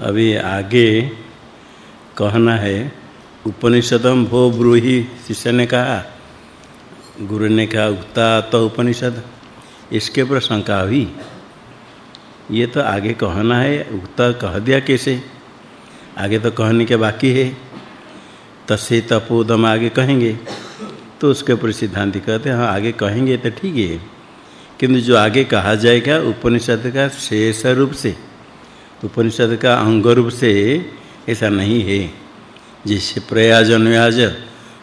अभी आगे कहना है उपनिषदम भो ब्रूहि शिष्य ने कहा। गुरु ने कहा उक्ता तो उपनिषद इसके ऊपर शंका हुई। ये तो आगे कहना है, उक्ता कह दिया कैसे? आगे तो कहने के बाकी है। तसे तपोदम आगे कहेंगे। तो उसके ऊपर सिद्धांत कहते हैं हाँ आगे कहेंगे तो ठीक है। किंतु जो आगे कहा जाएगा, उपनिषद का शेष रूप से उपनिषद का अंग रूप से ऐसा नहीं है। जिससे प्रयाज अनुयाज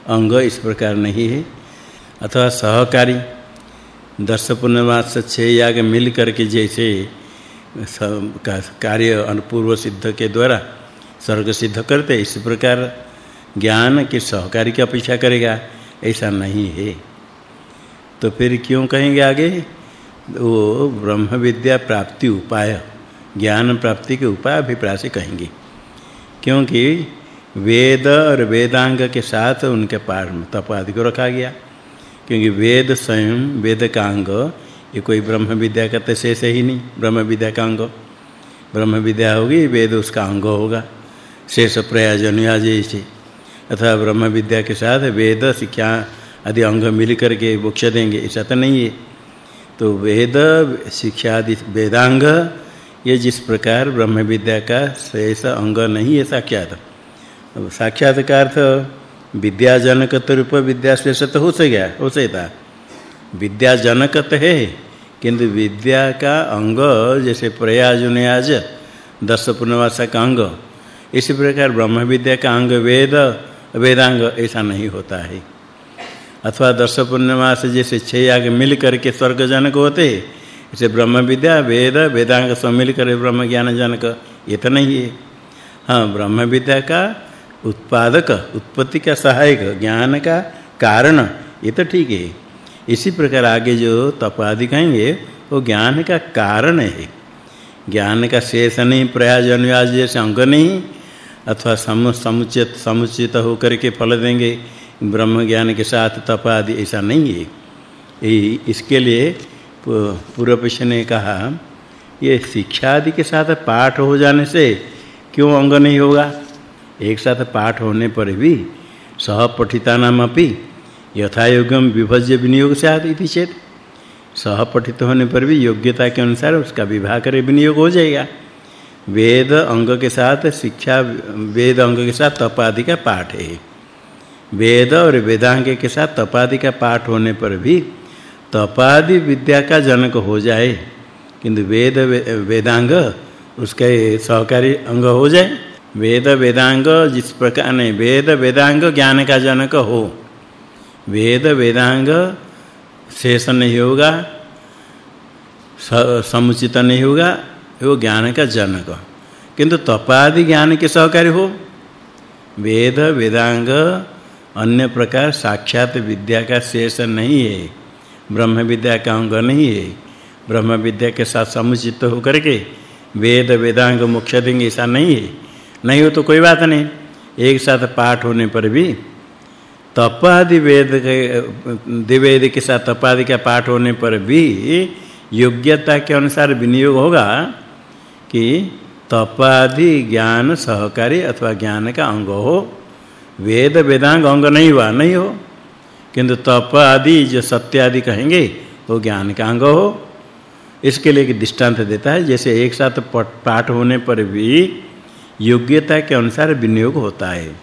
अंग इस प्रकार नहीं है। अथवा सहकारी दस पूर्णमास छह याग मिल करके जैसे कार्य अनुपूर्व सिद्ध के द्वारा स्वर्ग सिद्ध करते, इस प्रकार ज्ञान के सहकारी की अपेक्षा करेगा, ऐसा नहीं है। तो फिर क्यों कहेंगे आगे? वो ब्रह्म विद्या प्राप्ति उपाय। ज्ञान प्राप्ति के उपाय अभिप्राय से कहेंगे। क्योंकि वेद और वेदांग के साथ उनके पार तप आदि को रखा गया। क्योंकि वेद स्वयं वेद का अंग ये कोई ब्रह्म विद्या का तो शेष ही नहीं, ब्रह्म विद्या का अंग ब्रह्म विद्या होगी, वेद उसका अंग होगा। शेष प्रयोजन से अथवा ब्रह्म विद्या के साथ वेद शिक्षा आदि अंग मिल करके मोक्ष देंगे, ऐसा तो नहीं है। तो वेद, शिक्षा आदि, वेदांग ये जिस प्रकार ब्रह्म विद्या का शेष अंग नहीं है साक्षात। साक्षात का अर्थ विद्याजनक रूप विद्या शेष तो हो से गया, हो से था। विद्याजनक तो है, किंतु विद्या का अंग, जैसे प्रयाज न्याज दस पूर्णवासा का अंग, इसी प्रकार ब्रह्म विद्या का अंग वेद, वेदांग ऐसा नहीं होता है। अथवा दस पूर्णमास जैसे छह याग मिल करके स्वर्ग जनक होते इसे ब्रह्म विद्या, वेद, वेदांग सब मिल कर ब्रह्म ज्ञान जनक, ये तो नहीं है। हाँ ब्रह्म विद्या का उत्पादक, उत्पत्ति का सहायक, ज्ञान का कारण, ये तो ठीक है। इसी प्रकार आगे जो तप आदि कहेंगे, वो ज्ञान का कारण है। ज्ञान का शेष नहीं, प्रयाज, अनुयाज जैसे अंग नहीं, अथवा सम, समुचित समुचित होकर के फल देंगे, ब्रह्म ज्ञान के साथ तप आदि ऐसा नहीं है। इसके लिए पूर्व पक्ष ने कहा, ये शिक्षा आदि के साथ पाठ हो जाने से क्यों अंग नहीं होगा? एक साथ पाठ होने पर भी सह पठिता नाम अपि यथा योग्यम विभज्य विनियोग से आदि इति चेत। सह पठित होने पर भी योग्यता के अनुसार उसका विवाह करे विनियोग हो जाएगा। वेद अंग के साथ शिक्षा, वेद अंग के साथ तप आदि का पाठ है। वेद और वेदांग के साथ तप आदि का पाठ होने पर भी तप आदि विद्या का जनक हो जाए, किंतु वेद वेदांग, उसके सहकारी अंग हो जाए। वेद वेदांग, जिस प्रकार नहीं, वेद वेदांग ज्ञान का जनक हो। वेद वेदांग शेष नहीं होगा समुचित नहीं होगा, वो ज्ञान का जनक। किंतु तपादि ज्ञान के सहकारी हो। वेद वेदांग अन्य प्रकार साक्षात विद्या का शेष नहीं है। ब्रह्म विद्या का अंग नहीं है। ब्रह्म विद्या के साथ समुचित होकर के वेद, वेदांग, मोक्ष देंगे ऐसा नहीं है। नहीं हो तो कोई बात नहीं। एक साथ पाठ होने पर भी तप आदि वेद के दिवेद के साथ तप आदि का पाठ होने पर भी योग्यता के अनुसार विनियोग होगा कि तप आदि ज्ञान सहकारी अथवा ज्ञान का अंग हो। वेद, वेदांग अंग नहीं हुआ, नहीं हो। किंतु तप आदि जो सत्य आदि कहेंगे, वो ज्ञान का अंग हो। इसके लिए एक दृष्टांत देता है, जैसे एक साथ पाठ होने पर भी योग्यता के अनुसार विनियोग होता है।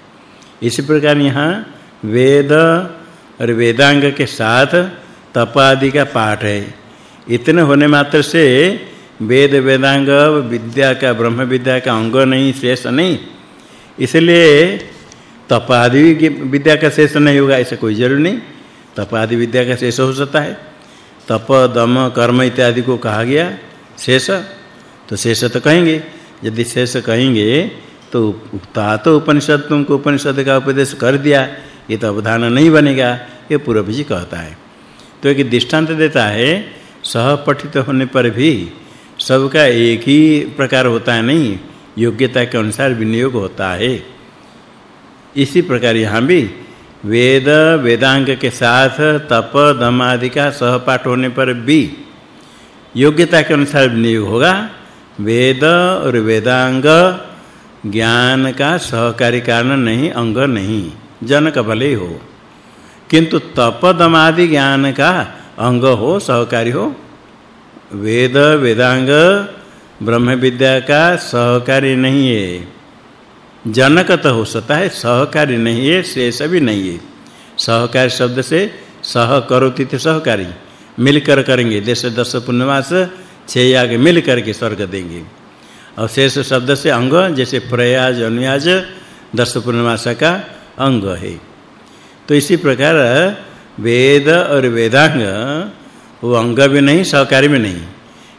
इसी प्रकार यहाँ वेद और वेदांग के साथ तप आदि का पाठ है। इतने होने मात्र से वेद, वेदांग, विद्या का, ब्रह्म विद्या का अंग नहीं, श्रेष्ठ नहीं। इसलिए तप आदि विद्या का शेष नहीं होगा, ऐसा कोई ज़रूर नहीं। तप आदि विद्या का शेष हो सकता है। तप, दम, कर्म इत्यादि को कहा गया, शेष। तो शेष तो कहेंगे। यदि शेष कहेंगे तो ता तो उपनिषद, तुमको उपनिषद का उपदेश कर दिया। ये तो अवधान नहीं बनेगा, ये पूर्व जी कहता है। तो एक दृष्टांत देता है, सह पठित होने पर भी सबका एक ही प्रकार होता है, नहीं? योग्यता के अनुसार विनियोग होता है। इसी प्रकार यहाँ भी वेद, वेदांग के साथ तप, दम आदि का सहपाठ होने पर भी योग्यता के अनुसार विनियोग होगा। वेद और वेदांग ज्ञान का सहकारी कारण नहीं, अंग नहीं, जनक भले हो किंतु तपदमादि ज्ञान का अंग हो, सहकारी हो, वेद, वेदांग ब्रह्म विद्या का सहकारी नहीं है। जनक तो हो सकता है, सहकारी नहीं है, शेष भी नहीं है। सहकारी शब्द से सह करोति थे सहकारी। मिलकर करेंगे, जैसे दस पुण्यवास छह आगे मिल करके स्वर्ग देंगे। और शेष शब्द से अंग, जैसे प्रयाज, अनुयाज, दस पूर्णमास का अंग है। तो इसी प्रकार, वेद और वेदांग, वो अंग भी नहीं, सहकारी भी नहीं।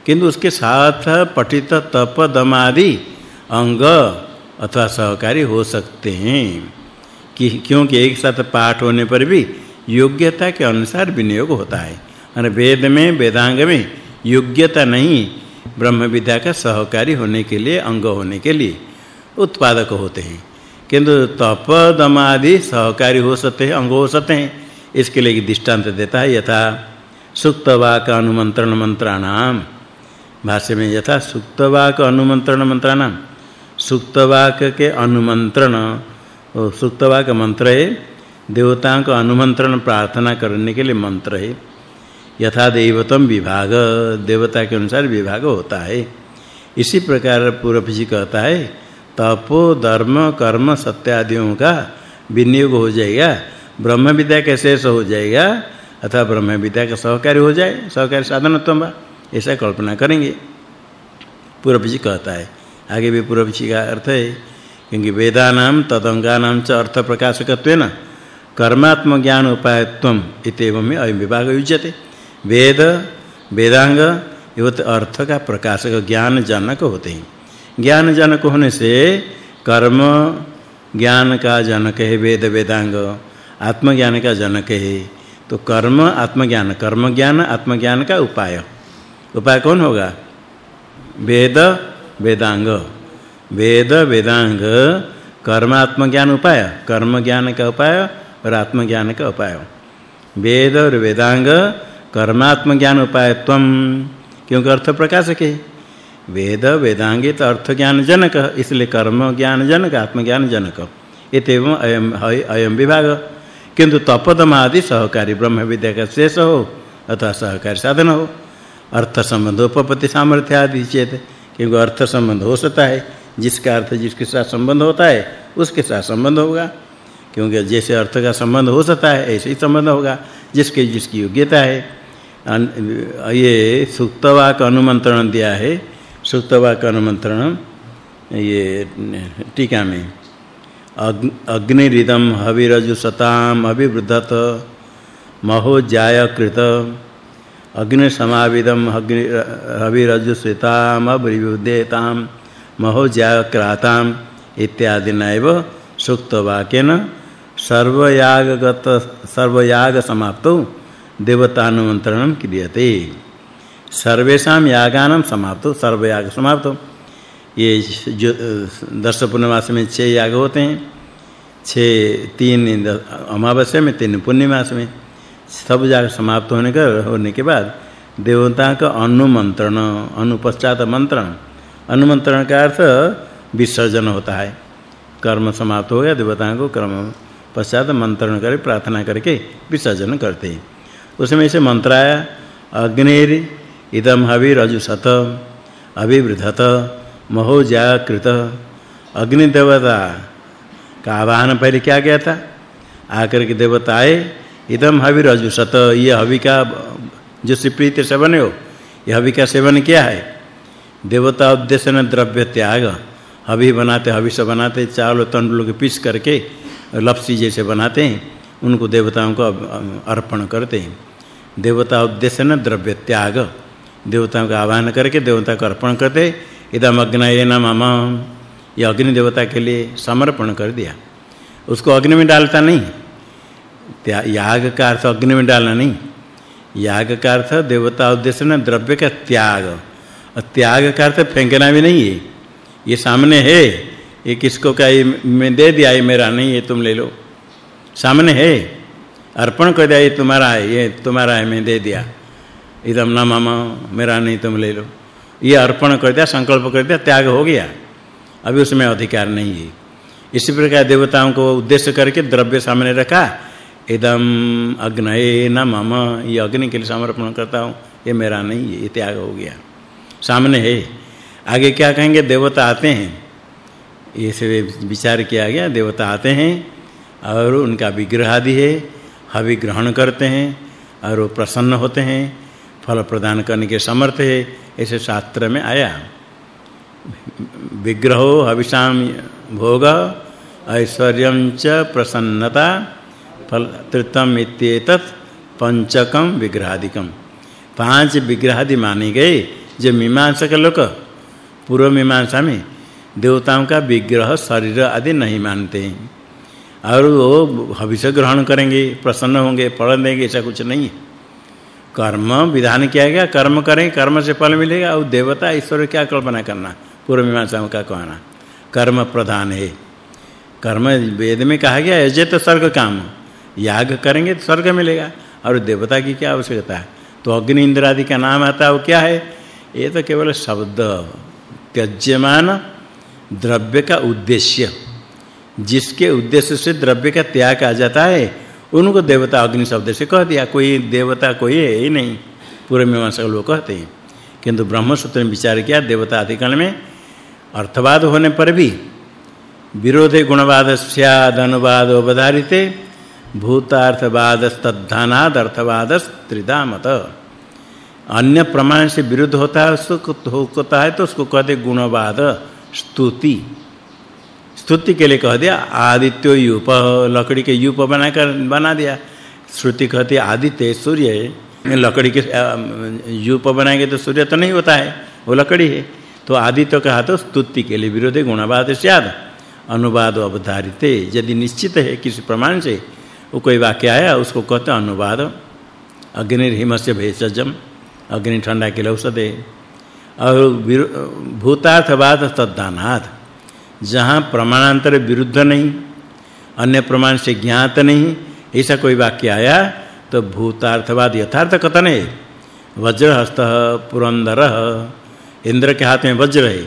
किंतु उसके साथ पठित तप, दम आदि अंग अथवा सहकारी हो सकते हैं कि क्योंकि एक साथ पाठ होने पर भी योग्यता के अनुसार विनियोग होता है। और वेद में, वेदांग में योग्यता नहीं, ब्रह्म विद्या का सहकारी होने के लिए, अंग होने के लिए उत्पादक होते हैं। किंतु तप दम आदि सहकारी हो सकते हैं, अंग हो सकते हैं। इसके लिए दृष्टांत देता है, यथा सुक्तवाक अनुमंत्रण मंत्राणाम। भाष्य में यथा सुक्तवाक अनुमंत्रण मंत्राणाम। सुक्तवाक के अनुमंत्रण सुक्तवाक मंत्र है देवताओं को अनुमंत्रण प्रार्थना करने के लिए मंत्र है। यथा देवतम विभाग, देवता के अनुसार विभाग होता है। इसी प्रकार पूर्व जी कहता है, तपो, धर्म, कर्म सत्य आदियों का विनियोग हो जाएगा। ब्रह्म विद्या के शेष हो जाएगा, अथवा ब्रह्म विद्या का सहकारी हो जाए, सहकारी साधनत्व ऐसा कल्पना करेंगे। पूर्व जी कहता है आगे भी पूर्व जी का अर्थ है, क्योंकि वेदानाम, तदंगानाम च अर्थ प्रकाशकत्वेन कर्मात्म ज्ञान उपायत्वम इत्येवं में अयम विभाग युज्यते। वेद, वेदांग ये तो अर्थ का प्रकाशक ज्ञान जनक होते हैं। ज्ञान जनक होने से कर्म ज्ञान का जनक है, वेद वेदांग, आत्मज्ञान का जनक है। तो कर्म, आत्मज्ञान कर्म ज्ञान आत्मज्ञान का उपाय। उपाय कौन होगा? वेद वेदांग। वेद, वेदांग कर्म आत्मज्ञान उपाय। कर्म ज्ञान का उपाय और आत्मज्ञान का उपाय। वेद और वेदांग कर्मात्म ज्ञान उपायत्वम क्योंकि अर्थ प्रकाशक है वेद वेदांगे तो अर्थ ज्ञान जनक इसलिए कर्म ज्ञान जनक आत्म ज्ञान जनक इतम अयम अयम विभाग। किंतु तपदम आदि सहकारी ब्रह्म विद्या का शेष हो, अथवा सहकारी साधन हो। अर्थ संबंध, उपपत्ति, सामर्थ्य आदि चेत क्योंकि अर्थ संबंध हो सकता है, जिसका अर्थ जिसके साथ संबंध होता है, उसके साथ संबंध होगा। क्योंकि जैसे अर्थ का संबंध हो सकता है, ऐसे ही संबंध होगा, जिसके जिसकी योग्यता है। ये सुक्तवाक अनुमंत्रण दिया है। सुक्तवाक अनुमंत्रण, ये, टीका में। अग्निरिदम हविरजु सताम अभिवृद्धत, महो जाय कृत अग्नि समाविदम अग्नि हविरजु श्वेताम महो जाक्राताम इत्यादि नैव सुक्तवाक्यन सर्वयागगत सर्वयाग समाप्तौ देवतानुमंत्रणम क्रियते। सर्वेषां यागानां समाप्तो सर्वयाग समाप्तो ये जो दस पूर्णमास में छह याग होते हैं छह तीन अमावस्या में, तीन पूर्णिमास में सब याग समाप्त होने का, होने के बाद देवता का अनुमंत्रण अनुपश्चात मंत्रण। अनुमंत्रण का अर्थ विसर्जन होता है। कर्म समाप्त हो गया देवताओं को कर्म पश्चात मंत्रण कर, प्रार्थना करके विसर्जन करते हैं। उसमें से मंत्र आया अग्निर इदम हविर अजुसत अभिवृद्धत महो जाकृत अग्नि देवता का आवाहन पहले क्या गया था? आकर के देवता आए इदम हविर अजुसत ये हवि का जो प्रीति सेवन हो, ये हवि का सेवन क्या है। देवता उद्देश्य न द्रव्य त्याग, हवि बनाते हवि से बनाते चावल तंडुल के पीस करके लपसी जैसे बनाते हैं, उनको देवताओं को अर्पण करते हैं। देवता उद्देश्य न द्रव्य त्याग, देवताओं का आह्वान करके देवता को अर्पण करते इदम अग्नये न मम ये अग्नि देवता के लिए समर्पण कर दिया। उसको अग्नि में डालता नहीं याग का अर्थ अग्नि में डालना नहीं। याग का अर्थ देवता उद्देश्य न द्रव्य का त्याग। और त्याग का अर्थ फेंकना भी नहीं है। ये सामने है। ये किसको का ये मैं दे दिया, ये मेरा नहीं है तुम ले लो। सामने है। अर्पण कर दिया, ये तुम्हारा है, ये तुम्हारा है, मैं दे दिया। इदम न मम, मेरा नहीं, तुम ले लो। ये अर्पण कर दिया, संकल्प कर दिया, त्याग हो गया। अभी उसमें अधिकार नहीं है। इसी प्रकार देवताओं को उद्देश्य करके द्रव्य सामने रखा। इदम अग्नये न मम, ये अग्नि के लिए समर्पण करता हूँ, ये मेरा नहीं है, ये त्याग हो गया। सामने है, आगे क्या कहेंगे? देवता आते हैं। ये से विचार किया गया, देवता आते हैं, और उनका विग्रह आदि है, हवि ग्रहण करते हैं, और वो प्रसन्न होते हैं, फल प्रदान करने के समर्थ है, ऐसे शास्त्र में आया। विग्रहो हविषाम भोग, ऐश्वर्यं च प्रसन्नता फल तृतम इत्येतत् पंचकम विग्रहादिकम पाँच विग्रहादि माने गए जो मीमांसा के लोग, पूर्व मीमांसा में देवताओं का विग्रह शरीर आदि नहीं मानते हैं। और वो हविष्य ग्रहण करेंगे, प्रसन्न होंगे, फल देंगे, ऐसा कुछ नहीं है। कर्म विधान किया गया, कर्म करें, कर्म से फल मिलेगा, और देवता ईश्वर क्या कल्पना करना, पूर्व मीमांसा का कहना। कर्म प्रधान है। कर्म वेद में कहा गया है तो स्वर्ग काम। याग करेंगे तो स्वर्ग मिलेगा। और देवता की क्या आवश्यकता है? तो अग्नि इंद्र आदि का नाम आता है, वो क्या है? ये तो केवल शब्द त्यज्यमान द्रव्य का उद्देश्य। जिसके उद्देश्य से द्रव्य का त्याग आ जाता है, उनको देवता अग्नि शब्द से कह दिया। कोई देवता कोई है ही नहीं पूरे मीमांसा लोग कहते हैं। किंतु ब्रह्म सूत्र में विचार किया, देवता अधिकरण में अर्थवाद होने पर भी विरोधे गुणवाद स्याद अनुवाद अवधारिते भूतार्थवाद तद्धानाद अर्थवाद त्रिदामत अन्य प्रमाण से विरुद्ध होता है, उसको होता है तो उसको कहते गुणवाद, स्तुति। स्तुति के लिए कह दिया, आदित्य यूप, लकड़ी के यूप बनाकर बना दिया। श्रुति कहती आदित्य सूर्य लकड़ी के यूप बनाएँगे तो सूर्य तो नहीं होता है, वो लकड़ी है। तो आदित्य कहा तो स्तुति के लिए विरोधी गुणवाद स्याद अनुवाद अवधारिते, यदि निश्चित है किसी प्रमाण से वो कोई वाक्य आया, उसको कहते अनुवाद। अग्निर्हिमस्य भेषजम, अग्नि ठंडा के लिए औषधे। और भूतार्थवाद तद्दानाथ जहाँ प्रमाणांतर विरुद्ध नहीं, अन्य प्रमाण से ज्ञात नहीं, ऐसा कोई वाक्य आया तो भूतार्थवाद यथार्थ कथन। है वज्रहस्त पुरंदर, इंद्र के हाथ में वज्र है।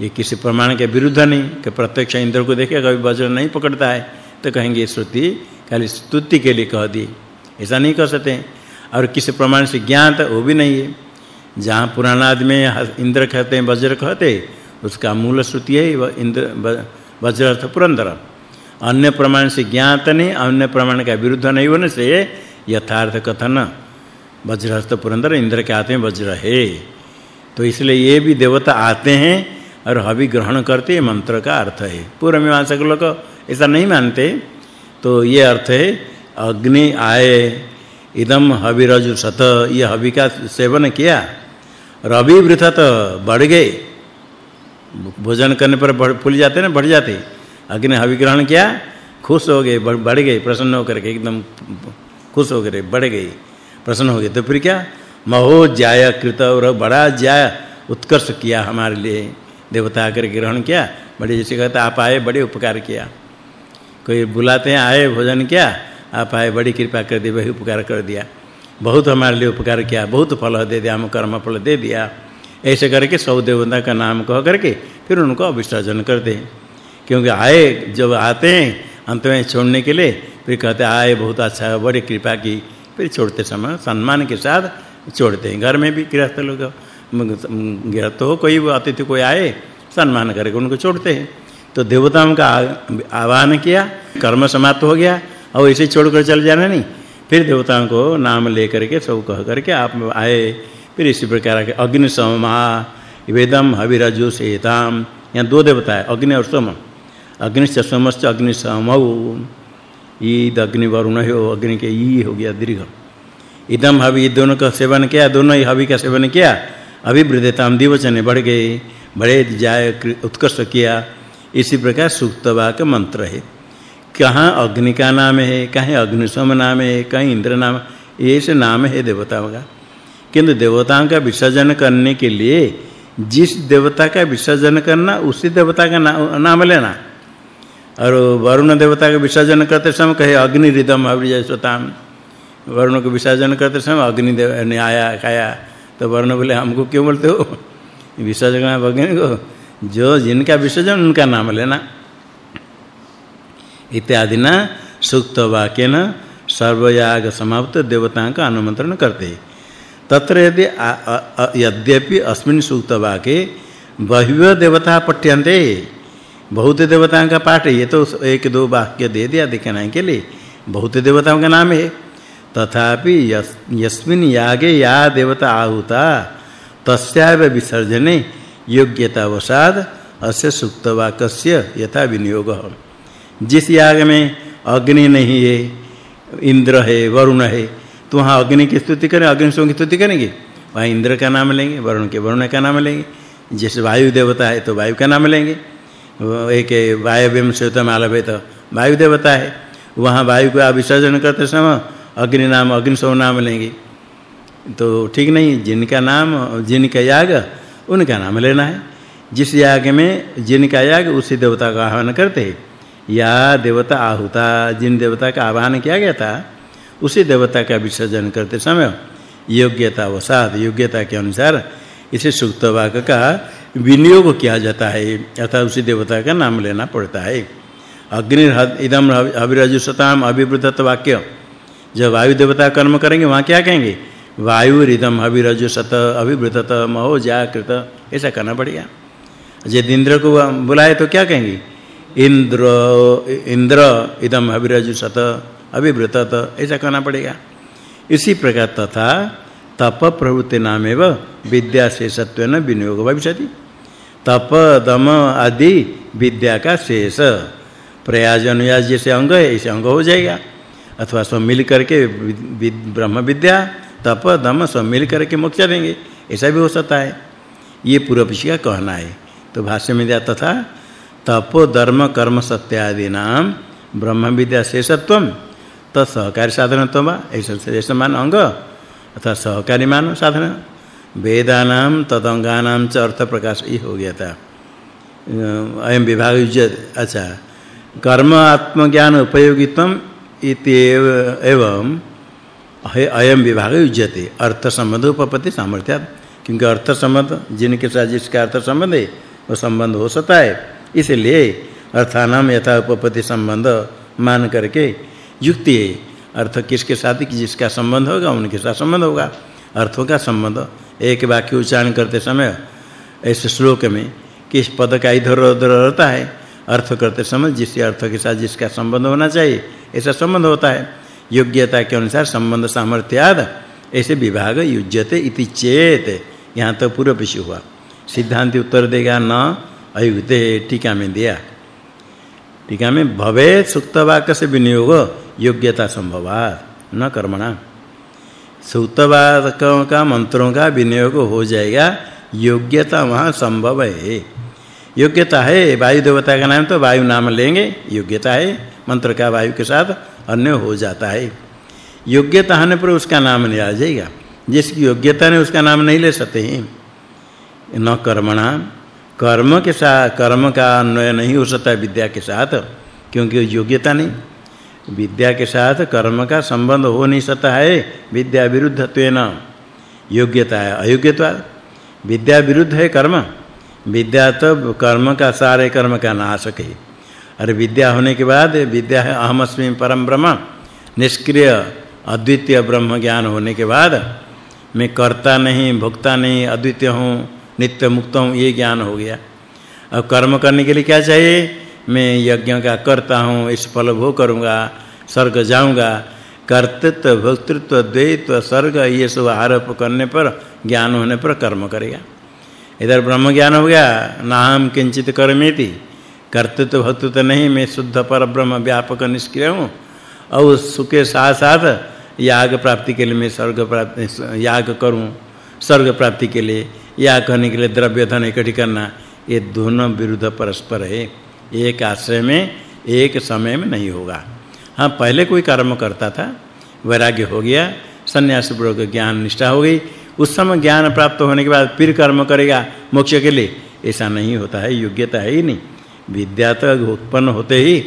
ये किसी प्रमाण के विरुद्ध नहीं, कि प्रत्यक्ष इंद्र को देखे, कभी वज्र नहीं पकड़ता है तो कहेंगे, श्रुति खाली स्तुति के लिए कह दी ऐसा नहीं कह सकते। और किसी प्रमाण से ज्ञात वो भी नहीं है। जहाँ पुराणाद में इंद्र कहते हैं, वज्र कहते उसका मूल श्रुति है इंद्र वज्र अर्थ पुरंदर। अन्य प्रमाण से ज्ञात नहीं, अन्य प्रमाण का विरुद्ध नहीं होने से यथार्थ कथन। वज्रहस्त पुरंदर, इंद्र के आते हैं, वज्र है। तो इसलिए ये भी देवता आते हैं और हवि ग्रहण करते मंत्र का अर्थ है। पूर्व मीमांसक लोग ऐसा नहीं मानते। तो ये अर्थ है, अग्नि आए इदम हविरजु सत, ये हवि का सेवन किया। रवि वृथत बढ़ गए। भोजन करने पर फूल जाते ना, बढ़ जाते। अग्नि हवि ग्रहण किया, खुश हो गए, बढ़ गए, प्रसन्न होकर के एकदम खुश हो गए, बढ़ गए, प्रसन्न हो गए। तो फिर क्या? महो जाय कृत और बड़ा जाय उत्कर्ष किया हमारे लिए। देवता आकर ग्रहण किया, बड़े जैसे कहते आप आए, बड़े उपकार किया। कोई बुलाते हैं, आए भोजन किया, आप आए, बड़ी कृपा कर दी, वही उपकार कर दिया। बहुत हमारे लिए उपकार किया, बहुत फल दे दिया, हम कर्म फल दे दिया। ऐसे करके सौ देवता का नाम कह करके फिर उनको विसर्जन करते हैं क्योंकि आए, जब आते हैं, अंत में छोड़ने के लिए, फिर कहते आए, बहुत अच्छा बड़ी कृपा की। फिर छोड़ते समय सम्मान के साथ छोड़ते हैं। घर में भी गृहस्थ लोग, गृहस्थ हो, कोई अतिथि कोई आए, सम्मान करके उनको छोड़ते हैं। तो देवताओं का आह्वान किया, कर्म समाप्त हो गया, और ऐसे छोड़कर चल जाना नहीं। फिर देवताओं को नाम लेकर के सब कह करके आप आए। फिर इसी प्रकार के अग्नि समा, वेदम हविरजु सेताम, यहाँ दो देवता है, अग्नि और सोम। अग्नि से सोमश्च अग्नि समौ ईद अग्नि वरुण हो, अग्नि के ई हो गया दीर्घ। इदम हवि दोनों का सेवन किया, दोनों ही हवि का सेवन किया। अभिवृद्धताम दिवचने बढ़ गए बड़े जाय उत्कर्ष किया। इसी प्रकार सुक्तवा का मंत्र है। कहाँ अग्नि का नाम है कहीं अग्निशम नाम है कहीं इंद्र नाम ये से नाम है देवताओं का। किंतु देवताओं का विसर्जन करने के लिए जिस देवता का विसर्जन करना उसी देवता का ना, नाम लेना। और वरुण देवता का विसर्जन करते समय कहे अग्नि रिदम अवृजयसताम वरुण को विसर्जन करते समय अग्नि देव ने आया खाया तो वरुण बोले हमको क्यों बोलते हो? विसर्जन अग्नि को। जो जिनका विसर्जन, उनका नाम लेना। इत्यादि ना सूक्त वाक्य न सर्वयाग समाप्त देवताओं का अनुमंत्रण करते। तत्र यदि यद्यपि अस्मिन् सूक्त वाक्ये बह्व्य देवता पठ्यन्ते, बहुत देवताओं का पाठ, ये तो एक दो वाक्य दे दिया दिखाने के लिए, बहुत देवताओं का नाम है। तथापि यस्मिन् यागे या देवता आहुता, तस्याव विसर्जने योग्यता वसाद अस्य सुक्तवाक्य यथा विनियोग। जिस याग में अग्नि नहीं है, इंद्र है, वरुण है तो वहाँ अग्नि की स्तुति करें, अग्नि की स्तुति करेंगे। वहाँ इंद्र का नाम लेंगे, वरुण के वरुण का नाम लेंगे। जैसे वायु देवता है तो वायु का नाम लेंगे। एक वायव्यम श्वेतम आलभेत, वायु देवता है। वहाँ वायु को विसर्जन करते समय अग्नि नाम अग्नि सो नाम लेंगे। तो ठीक नहीं, जिनका नाम, जिनका याग उनका नाम लेना है। जिस याग में जिनका याग, उसी देवता का आह्वान करते हैं। या देवता आहुता, जिन देवता का आह्वान किया गया था, उसी देवता का विसर्जन करते समय योग्यता वसाद योग्यता के अनुसार इसे सुक्त वाक्य का विनियोग किया जाता है अर्थात उसी देवता का नाम लेना पड़ता है। अग्नि इदम अभिरजुसताम अभिवृद्धत वाक्य। जब वायु देवता कर्म करेंगे, वहाँ क्या कहेंगे? वायु रिदम अभिरजुसत अभिवृद्धत महो जाकृत ऐसा करना पड़ेगा यदि इंद्र को बुलाए तो क्या कहेंगे? इंद्र इंद्र, इदम अभिरजुसत अभिवृतत ऐसा करना पड़ेगा। इसी प्रकार तथा तप प्रवृत्ति नामेव विद्या शेषत्वेन विनियोग भविष्यति। तप, दम आदि विद्या का शेष। प्रयाज अनुयाज जैसे अंग है, ऐसे अंग हो जाएगा। अथवा सब मिल करके ब्रह्म विद्या तप, दम, सब मिल करके मोक्ष देंगे। ऐसा भी हो सकता है। ये पूर्व पक्षी का कहना है। तो भाष्य में दिया तथा तपो, धर्म, कर्म सत्यादि नाम ब्रह्म विद्या शेषत्वम तो सहकारी साधनत्व ऐसा शेष मान अंग अथवा सहकारी मान साधन। वेदानाम, तदंगानाम च अर्थ प्रकाश ये हो गया था। अयम विभाग अच्छा। कर्म, आत्मज्ञान, उपयोगित्वम इत्येव, एवं अयम विभाग युज्यते। अर्थ संबंध उपपत्ति सामर्थ्य क्योंकि अर्थ संबंध जिनके साथ जिसका अर्थ संबंध है, वो संबंध हो सकता है। इसलिए अर्थानाम यथा उपपत्ति संबंध मान करके युक्ति है। अर्थ किसके साथ, जिसका संबंध होगा, उनके साथ संबंध होगा। अर्थों का संबंध, एक वाक्य उच्चारण करते समय, इस श्लोक में किस पद का इधर उधर रहता है, अर्थ करते समय जिस अर्थ के साथ जिसका संबंध होना चाहिए, ऐसा संबंध होता है। योग्यता के अनुसार संबंध, सामर्थ्य सामर्थ्याद ऐसे विभाग युज्यते इति चेत। यहाँ तो पूर्व पेश हुआ। सिद्धांत उत्तर देगा, न, अयुक्ते, टीका में दिया। टीका में भवे सुक्त वाक्य से विनियोग, योग्यता संभवात। न कर्मणा। सूक्तवाद का, मंत्रों का विनियोग हो जाएगा, योग्यता वहाँ संभव है। योग्यता है, वायु देवता का नाम तो वायु नाम लेंगे, योग्यता है, मंत्र का वायु के साथ अन्य हो जाता है। योग्यता होने पर उसका नाम नहीं आ जाएगा। जिसकी योग्यता ने उसका नाम नहीं ले सकते हैं। न कर्मणा, कर्म के साथ कर्म का अन्वय नहीं हो सकता विद्या के साथ, क्योंकि योग्यता नहीं। विद्या के साथ कर्म का संबंध हो नहीं सकता है, विद्या विरुद्धत्वेन। योग्यता है अयोग्यता विद्या विरुद्ध है कर्म। विद्या तो कर्म का, सारे कर्म का नाशक है। और विद्या होने के बाद विद्या है अहमस्मि परम ब्रह्म। निष्क्रिय अद्वितीय ब्रह्म ज्ञान होने के बाद मैं कर्ता नहीं, भोक्ता नहीं, अद्वितीय हूँ, नित्य मुक्त हूँ, ये ज्ञान हो गया। अब कर्म करने के लिए क्या चाहिए? मैं यज्ञ का करता हूँ, इस फल भोग करूँगा, स्वर्ग जाऊँगा। कर्तृत्व, भोक्तृत्व, द्वैत्व, स्वर्ग, ये सब आरोप करने पर, ज्ञान होने पर कर्म करेगा। इधर ब्रह्म ज्ञान हो गया, नाम किंचित कर्मेति। कर्तृत्व भोक्तृत्व नहीं, मैं शुद्ध पर ब्रह्म व्यापक निष्क्रिय हूँ। और उसके साथ साथ याग प्राप्ति के लिए मैं स्वर्ग प्राप्ति, याग करूँ। स्वर्ग प्राप्ति के लिए, याग करने के लिए द्रव्य धन इकट्ठी करना, ये दोनों विरुद्ध परस्पर है। एक आश्रय में, एक समय में नहीं होगा। हाँ पहले कोई कर्म करता था, वैराग्य हो गया संन्यास पूर्वक ज्ञान निष्ठा हो गई। उस समय ज्ञान प्राप्त होने के बाद फिर कर्म करेगा, मोक्ष के लिए। ऐसा नहीं होता है, योग्यता है ही नहीं। विद्या तो उत्पन्न होते ही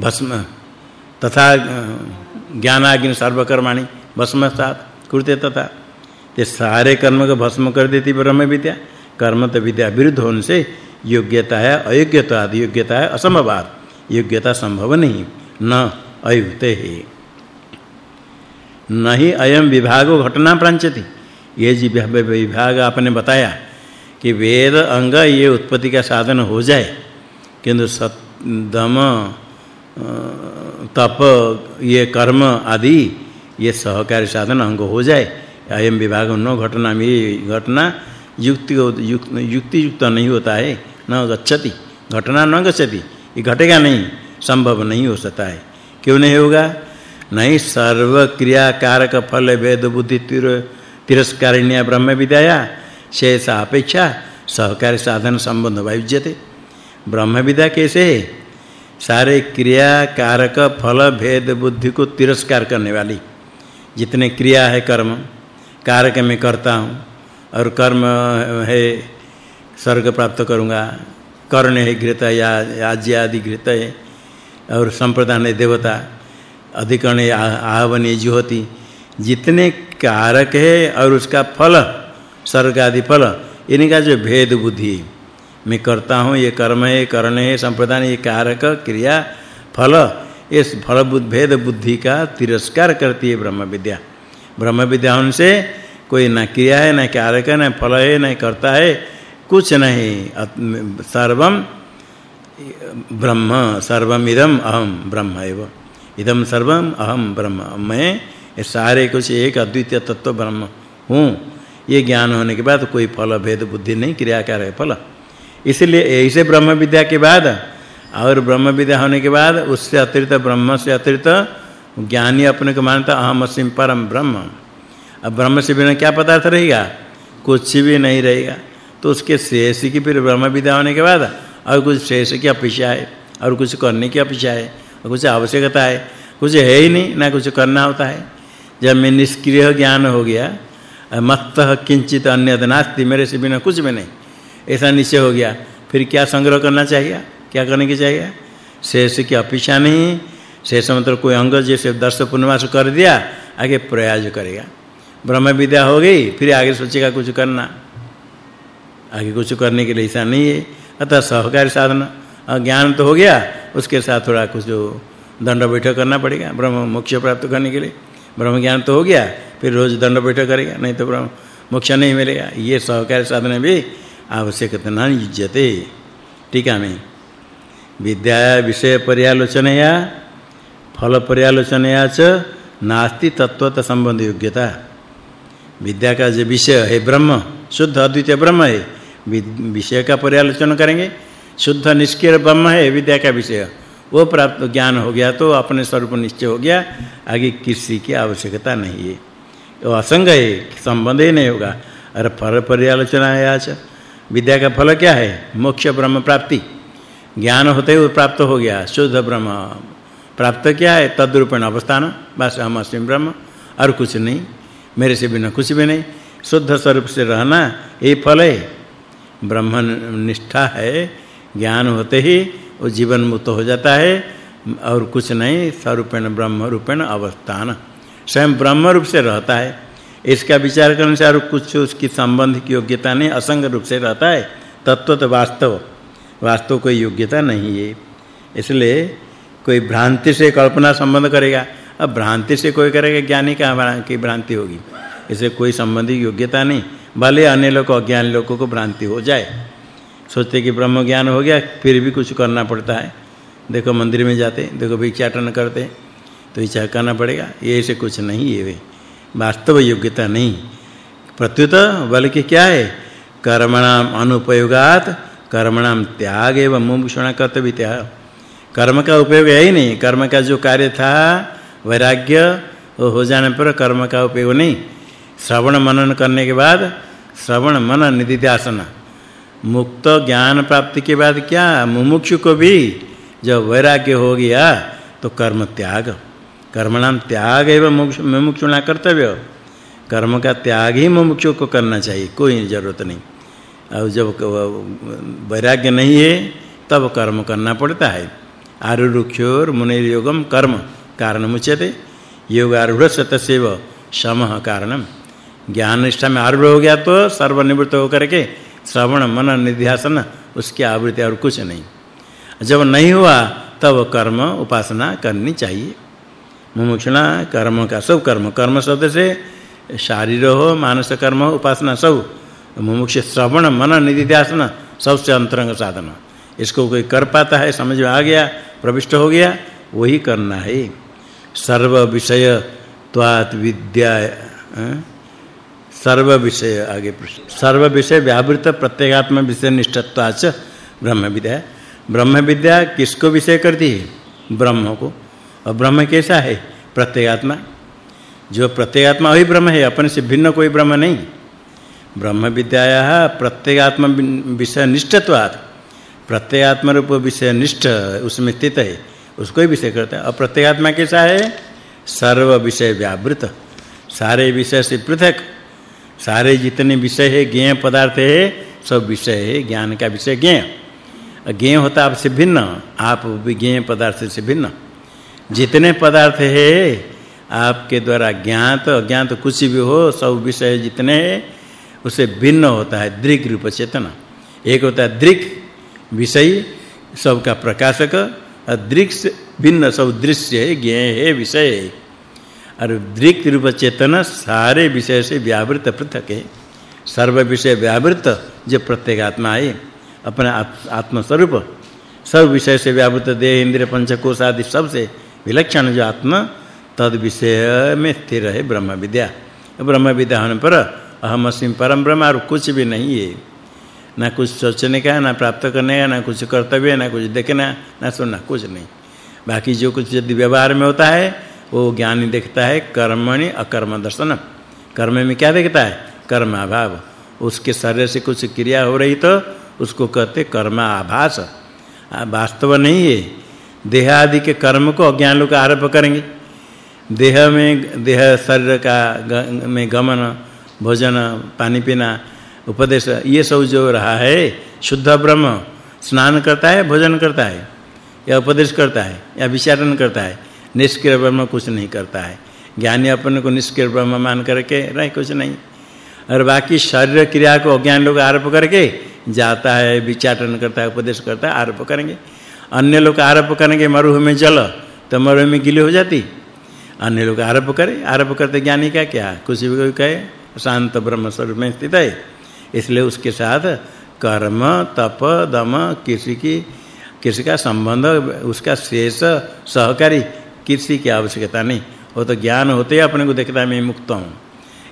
भस्म, तथा ज्ञानाग्नि सर्वकर्माणि भस्मसात कृत्य तथा। ते सारे कर्म को भस्म कर देती ब्रह्म विद्या कर्म तो विद्या विरुद्ध होने से योग्यता है, अयोग्यता आदि योग्यता है असंभवात योग्यता संभव नहीं, न अयुते है। नहीं अयम विभागो घटना प्रांचति। ये जी विभाग आपने बताया कि वेद अंग ये उत्पत्ति का साधन हो जाए। किंतु सत, दम तप, ये कर्म आदि, ये सहकारी साधन अंग हो जाए। अयम विभाग न घटना में घटना युक्ति युक्ति युक्त नहीं होता है, न गच्छति। घटना न गच्छति, ये घटेगा नहीं, संभव नहीं हो सकता है। क्यों नहीं होगा? नहीं सर्व क्रिया कारक फल, वेद, बुद्धि तिरस्कारिण्य, ब्रह्म विद्या शेष अपेक्षा सहकारी साधन संबंध वायुज्यते। ब्रह्म विद्या कैसे है? सारे क्रिया कारक फल, भेद, बुद्धि को तिरस्कार करने वाली। जितने क्रिया है कर्म, कारक में करता हूँ, और कर्म है, स्वर्ग प्राप्त करूँगा। कर्ण है घृत, या आज्य आदि घृत है, और संप्रदान है देवता। अधिकरण आहवनी ज्योति। जितने कारक है और उसका फल स्वर्ग आदि फल इनका जो भेद बुद्धि मैं करता हूँ, ये कर्म है करण है संप्रदान ये कारक, क्रिया, फल, इस फल बुद्ध भेद बुद्धि का तिरस्कार करती है ब्रह्म विद्या ब्रह्म विद्या उनसे कोई न क्रिया है, न कारक है, न फल है, न करता है, कुछ नहीं। सर्वम ब्रह्म सर्वम इदम अहम ब्रह्म एव। इदम सर्वम अहम ब्रह्म। मैं सारे कुछ एक अद्वितीय तत्व ब्रह्म हूँ। ये ज्ञान होने के बाद कोई फल, भेद, बुद्धि नहीं, क्रियाकार है फल। इसलिए ऐसे ब्रह्म विद्या के बाद और ब्रह्म विद्या होने के बाद उससे अतिरिक्त ब्रह्म से अतिरिक्त ज्ञानी अपने को मानता अहम अस्मि परम ब्रह्म अब ब्रह्म से बिना क्या पदार्थ रहेगा? कुछ भी नहीं रहेगा। तो उसके शेष की फिर ब्रह्म विद्या होने के बाद और कुछ शेष की अपेक्षा है, और कुछ करने की अपेक्षा है, और कुछ आवश्यकता है। कुछ है ही नहीं, ना कुछ करना होता है। जब मैं निष्क्रिय ज्ञान हो गया मत्त किंचित अन्य नास्ति, मेरे से बिना कुछ भी नहीं। ऐसा निश्चय हो गया। फिर क्या संग्रह करना चाहिए? क्या करने की चाहिए? शेष की अपेक्षा नहीं। शेष मतलब कोई अंग जैसे दर्श पुनवास कर दिया, आगे प्रयास करेगा। ब्रह्म विद्या हो गई, फिर आगे सोचेगा कुछ करना। आगे कुछ करने के लिए ऐसा नहीं है। अतः सहकारी साधन ज्ञान तो हो गया, उसके साथ थोड़ा कुछ दंड बैठक करना पड़ेगा, ब्रह्म मोक्ष प्राप्त करने के लिए। ब्रह्म ज्ञान तो हो गया, फिर रोज दंड बैठक करेगा, नहीं तो ब्रह्म मोक्ष नहीं मिलेगा। ये सहकारी साधन भी आवश्यकता न युज्यते। टीका में। विद्या विषय पर्यालोचनया, फल पर्यालोचनया च नास्ति तत्वत संबंध योग्यता। विद्या का जो विषय है, ब्रह्म, शुद्ध अद्वितीय ब्रह्म है विषय का पर्यालोचन करेंगे, शुद्ध निष्क्रिय ब्रह्म है, विद्या का विषय। वो प्राप्त ज्ञान हो गया तो अपने स्वरूप निश्चय हो गया। आगे किसी की आवश्यकता नहीं है। वो असंग है, संबंध ही नहीं होगा। अरे फल पर्यालोचना है आज। विद्या का फल क्या है? मोक्ष ब्रह्म प्राप्ति। ज्ञान होते हुए प्राप्त हो गया, शुद्ध ब्रह्म। प्राप्त क्या है? तद्रूपेण अवस्थान, बस हम अस्मि ब्रह्म, और कुछ नहीं। मेरे से बिना कुछ भी नहीं। शुद्ध स्वरूप से रहना, ये फल है। ब्रह्म निष्ठा है, ज्ञान होते ही वो जीवन मुक्त हो जाता है, और कुछ नहीं स्वरूपेण ब्रह्म रूपेण अवस्थान। स्वयं ब्रह्म रूप से रहता है। इसका विचार करने से और कुछ उसकी संबंध की योग्यता नहीं, असंग रूप से रहता है। तत्व तो वास्तव। वास्तव कोई योग्यता नहीं है। इसलिए कोई भ्रांति से कल्पना संबंध करेगा। अब भ्रांति से कोई करेगा, ज्ञानी का की भ्रांति होगी? इसे कोई संबंधी योग्यता नहीं। भले अन्य लोग, अज्ञान लोगों को भ्रांति हो जाए। सोचते कि ब्रह्म ज्ञान हो गया, फिर भी कुछ करना पड़ता है। देखो मंदिर में जाते, देखो भिक्षाटन करते तो विचार करना पड़ेगा। ये ऐसे कुछ नहीं वे। वास्तव योग्यता नहीं। प्रत्युत बल्कि क्या है? कर्मणाम अनुपयोगात, कर्मणाम त्याग एवं मुमुक्षण त्याग कर्म का उपयोग है ही नहीं। कर्म का जो कार्य था, वैराग्य, वो हो जाने पर कर्म का उपयोग नहीं। श्रवण मनन करने के बाद, श्रवण मनन निधिध्यासन। मुक्त ज्ञान प्राप्ति के बाद क्या? मुमुक्षु को भी जब वैराग्य हो गया तो कर्म त्याग। कर्मणाम त्याग एवं मुमुक्षुना कर्तव्य। कर्म का त्याग ही मुमुक्षु को करना चाहिए, कोई ज़रूरत नहीं। और जब वैराग्य नहीं है, तब कर्म करना पड़ता है। आरुरुक्षोर योगम कर्म, कारण मुच्यते। योग आरूढ़ तस्व समः कारणम। ज्ञान निष्ठा में आरूढ़ हो गया तो सर्वनिवृत्त होकर के श्रवण मन निध्यासन, उसकी आवृत्ति और कुछ नहीं। जब नहीं हुआ, तब कर्म उपासना करनी चाहिए। मुमुक्षुना कर्म का सब कर्म कर्म शब्द से शारीर हो, मानस कर्म हो, उपासना सब। मुमुक्ष श्रवण मन निधिध्यासन सबसे अंतरंग साधन। इसको कोई कर पाता है, समझ में आ गया, प्रविष्ट हो गया, वही करना है। सर्व विषय त्वात् विद्या सर्व विषय आगे प्रश्न। सर्व विषय व्यावृत प्रत्येगात्म विषय निष्ठत्वाच ब्रह्म विद्या ब्रह्म विद्या किसको विषय करती है? ब्रह्म को। और ब्रह्म कैसा है? प्रत्येगात्मा। जो प्रत्येगात्मा वही ब्रह्म है, अपने से भिन्न कोई ब्रह्म नहीं। ब्रह्म विद्याया प्रत्येगात्म विषय निष्ठत्वात्। प्रत्येगात्म रूप विषय निष्ठ उसमें स्थित है, उसको ही विषय करता है। और प्रत्येगात्मा कैसा है? सर्व विषय व्यावृत। सारे विषय से पृथक। सारे जितने विषय है, ज्ञेय पदार्थ है, सब विषय है, ज्ञान का विषय ज्ञेय। ज्ञेय होता आपसे भिन्न, आप विज्ञेय पदार्थ से भिन्न। जितने पदार्थ है, आपके द्वारा ज्ञात, अज्ञात कुछ भी हो, सब विषय जितने उसे भिन्न होता है, दृग रूप चेतना। एक होता है दृग विषय, सबका प्रकाशक, और भिन्न, सब दृश्य है, ज्ञेय है, विषय है। और दृक् रूप चेतन सारे विषय से व्यावृत पृथक है। सर्व विषय व्यावृत जो प्रत्येगात्मा है, अपना आत्म स्वरूप सब विषय से व्यावृत देह, इंद्रिय पंचकोश आदि सबसे विलक्षण जो आत्मा, तद विषय में स्थिर है ब्रह्म विद्या। ब्रह्म विद्या होने पर अहम अस्मि परम ब्रह्म और कुछ भी नहीं है। ना कुछ सोचने का, ना प्राप्त करने का, ना कुछ कर्तव्य, ना कुछ देखना, ना सुनना, कुछ नहीं। बाकी जो कुछ यदि व्यवहार में होता है वो ज्ञानी देखता है कर्मणि अकर्म दर्शन। कर्म में क्या देखता है? कर्म अभाव उसके शरीर से कुछ क्रिया हो रही तो उसको कहते कर्म आभास वास्तव नहीं है। देह आदि के कर्म को अज्ञान लोग आरोप करेंगे। देह में, देह शरीर का में गमन, भोजन पानी पीना उपदेश, ये सब जो रहा है, शुद्ध ब्रह्म, स्नान करता है, भोजन करता है, या उपदेश करता है, या विचारण करता है निष्क्रिय ब्रह्म कुछ नहीं करता है। ज्ञानी अपने को निष्क्रिय ब्रह्म मान करके रहे, कुछ नहीं। और बाकी शरीर क्रिया को अज्ञान लोग आरोप करके जाता है, विचारण करता है, उपदेश करता है, आरोप करेंगे। अन्य लोग आरोप करेंगे मरुभ में जल तो मरुभ में गिली हो जाती। अन्य लोग आरोप करें, आरोप करते ज्ञानी का क्या? कुछ भी कोई कहे, शांत ब्रह्म स्वरूप में स्थित है। इसलिए उसके साथ कर्म, तप, दम, किसी की, किसी का संबंध, उसका शेष सहकारी किसी की आवश्यकता नहीं। वो तो ज्ञान होते ही अपने को देखता है, मैं मुक्त हूँ।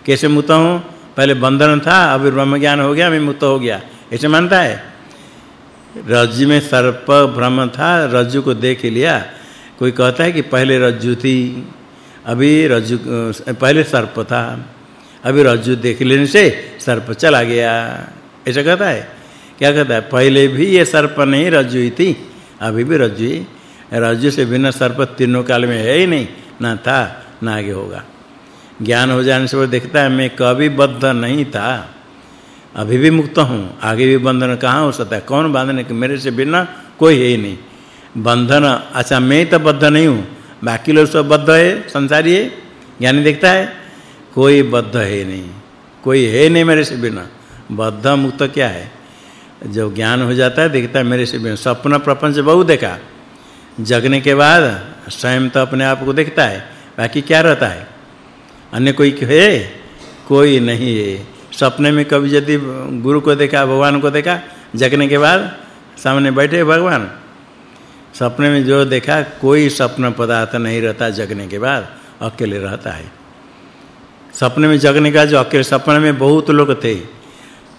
कैसे मुक्त हूँ? पहले बंधन था, अब ब्रह्म ज्ञान हो गया, मैं मुक्त हो गया। ऐसे मानता है? रज्जु में सर्प भ्रम था, रज्जु को देख लिया। कोई कहता है कि पहले रज्जु थी, अभी रज्जु पहले सर्प था। अभी रज्जु देख लेने से सर्प चला गया। ऐसा कहता है? क्या कहता है? पहले भी ये सर्प नहीं, रज्जु ही थी, अभी भी रज्जु ही रज्जु से बिना सर्प तीनों काल में है ही नहीं, ना था, ना आगे होगा। ज्ञान हो जाने से वो देखता है, मैं कभी बद्ध नहीं था। अभी भी मुक्त हूँ, आगे भी बंधन कहाँ हो सकता है? कौन बांधने के मेरे से बिना कोई है ही नहीं? बंधन अच्छा मैं तो बद्ध नहीं हूँ, बाकी लोग सब बद्ध है, संसारी है? ज्ञानी देखता है, कोई बद्ध है नहीं, कोई है नहीं मेरे से बिना। बद्ध मुक्त क्या है? जब ज्ञान हो जाता है, देखता है मेरे से बिना। सपना प्रपंच बहुत देखा जगने के बाद स्वयं तो अपने आप को देखता है, बाकी क्या रहता है? अन्य कोई है कोई नहीं है। सपने में कभी यदि गुरु को देखा, भगवान को देखा, जगने के बाद सामने बैठे भगवान। सपने में जो देखा, कोई स्वप्न पदार्थ नहीं रहता जगने के बाद, अकेले रहता है। सपने में जगने का जो अकेले, सपने में बहुत लोग थे।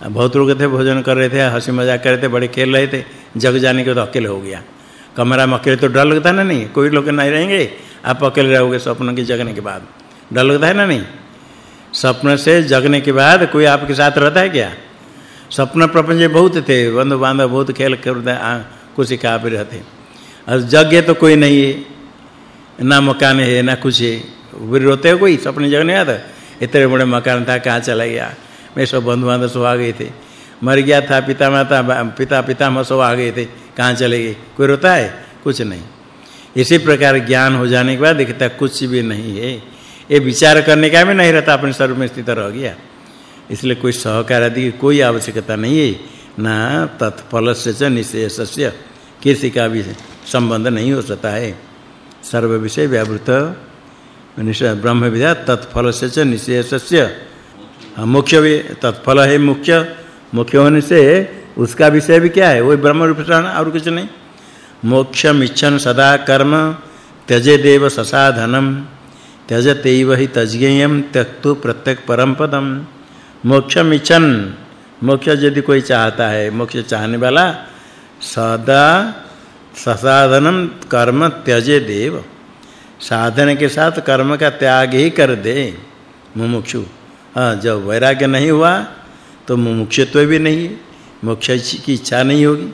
बहुत लोग थे, भोजन कर रहे थे, हँसी मज़ाक कर रहे थे, बड़े खेल रहे थे, जग जाने के तो अकेले हो गया। कमरा में अकेले तो डर लगता है ना नहीं? कोई लोग नहीं रहेंगे। आप अकेले रहोगे सपनों के जगने के बाद। डर लगता है ना नहीं? स्वप्न से जगने के बाद कोई आपके साथ रहता है क्या? स्वप्न प्रपंच बहुत थे बंधु बांधव बहुत खेल करते कुछ खा भी रहते और जगह तो कोई नहीं है, ना मकान है, ना कुछ है। फिर रोते हो कोई सपने जगने आता इतने बड़े मकान था, कहाँ चला गया? मैं सब बंधु बांधव सब आ गए थे। मर गया था पिता माता पिता पितामह सब आ गए थे। कहाँ चले गए? कोई रोता है? कुछ नहीं। इसी प्रकार ज्ञान हो जाने के बाद दिखता कुछ भी नहीं है। ये विचार करने का भी नहीं रहता, अपने स्वरूप में स्थित रह गया। इसलिए कोई सहकार आदि की कोई आवश्यकता नहीं है। ना तत्फल से च निशेषस्य किसी का भी संबंध नहीं हो सकता है। सर्व विषय व्यावृत। निश्चय ब्रह्म विद्या तत्फल से च निशेषस्य मुख्य भी तत्फल है मुख्य। मुख्य होने से उसका विषय भी क्या है? वही ब्रह्म रूप से और कुछ नहीं। मोक्षम इच्छन सदा कर्म, त्यजे देव ससाधनम त्यजतेव हि तज्ञेयम, त्यक्तु प्रत्यक परम पदम। मोक्षम इच्छन, मोक्ष यदि कोई चाहता है, मोक्ष चाहने वाला, सदा ससाधनम कर्म त्यजे देव। साधन के साथ कर्म का त्याग ही कर दे, मुमुक्षु। हाँ, जब वैराग्य नहीं हुआ तो मुमुक्षत्व भी नहीं है। मोक्ष की इच्छा नहीं होगी।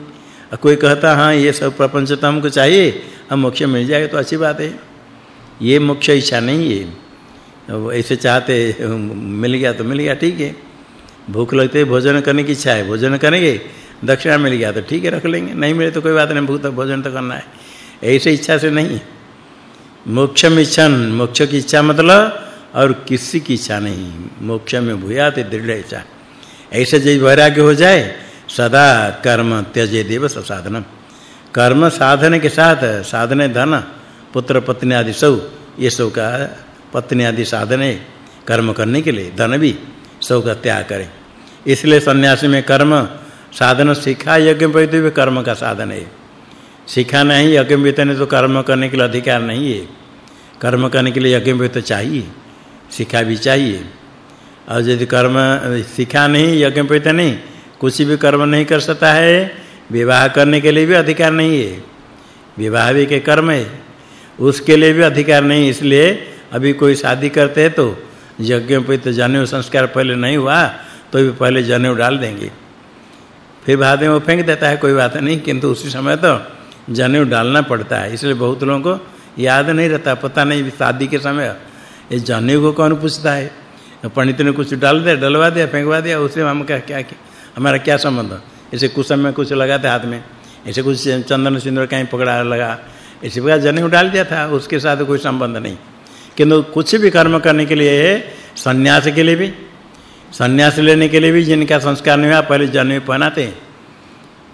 और कोई कहता, हाँ, ये सब प्रपंच तो हमको चाहिए, हम मोक्ष मिल जाएगा तो अच्छी बात है। ये मोक्ष इच्छा नहीं है। ऐसे चाहते, मिल गया तो मिल गया, ठीक है। भूख लगते भोजन करने की इच्छा है, भोजन करेंगे, दक्षिणा मिल गया तो ठीक है, रख लेंगे। नहीं मिले तो कोई बात नहीं, भूख तो भोजन तो करना है। ऐसे इच्छा से नहीं। मोक्ष मिच्छन मोक्ष की इच्छा मतलब और किसी की इच्छा नहीं। मोक्ष में भूयात, दृढ़ इच्छा। ऐसे जब वैराग्य हो जाए सदा कर्म त्यजे देव साधनम कर्म साधन के साथ साधने धन, पुत्र पत्नी आदि सब ये सब का पत्नी आदि साधन कर्म करने के लिए धन भी सब का त्याग करें। इसलिए सन्यासी में कर्म साधन सिखा यज्ञ भी कर्म का साधन है। सिखा नहीं यज्ञ ने तो कर्म करने के लिए अधिकार नहीं है। कर्म करने के लिए यज्ञ तो चाहिए, सिखा भी चाहिए। और यदि कर्म सिखा नहीं यज्ञ नहीं कुछ भी कर्म नहीं कर सकता है, विवाह करने के लिए भी अधिकार नहीं है। विवाह भी के कर्म है, उसके लिए भी अधिकार नहीं, इसलिए अभी कोई शादी करते हैं तो यज्ञ पे तो जनेऊ संस्कार पहले नहीं हुआ तो भी पहले जनेऊ डाल देंगे। फिर बाद में वो फेंक देता है, कोई बात नहीं, किंतु उसी समय तो जनेऊ डालना पड़ता है। इसलिए बहुत लोगों को याद नहीं रहता, पता नहीं शादी के समय ये जनेऊ को कौन पूछता है? पंडित ने कुछ डाल दिया, डलवा दिया, फेंकवा दिया, उसे हम क्या क्या हमारा क्या संबंध? ऐसे कुछ समय कुछ लगाते हाथ में। ऐसे कुछ चंदन सिंदूर कहीं पकड़ा लगा। इसी प्रकार जनेऊ डाल दिया था, उसके साथ कोई संबंध नहीं। किंतु कुछ भी कर्म करने के लिए सन्यास के लिए भी। सन्यास लेने के लिए भी जिनका संस्कार नहीं हुआ, पहले जनेऊ पहनाते।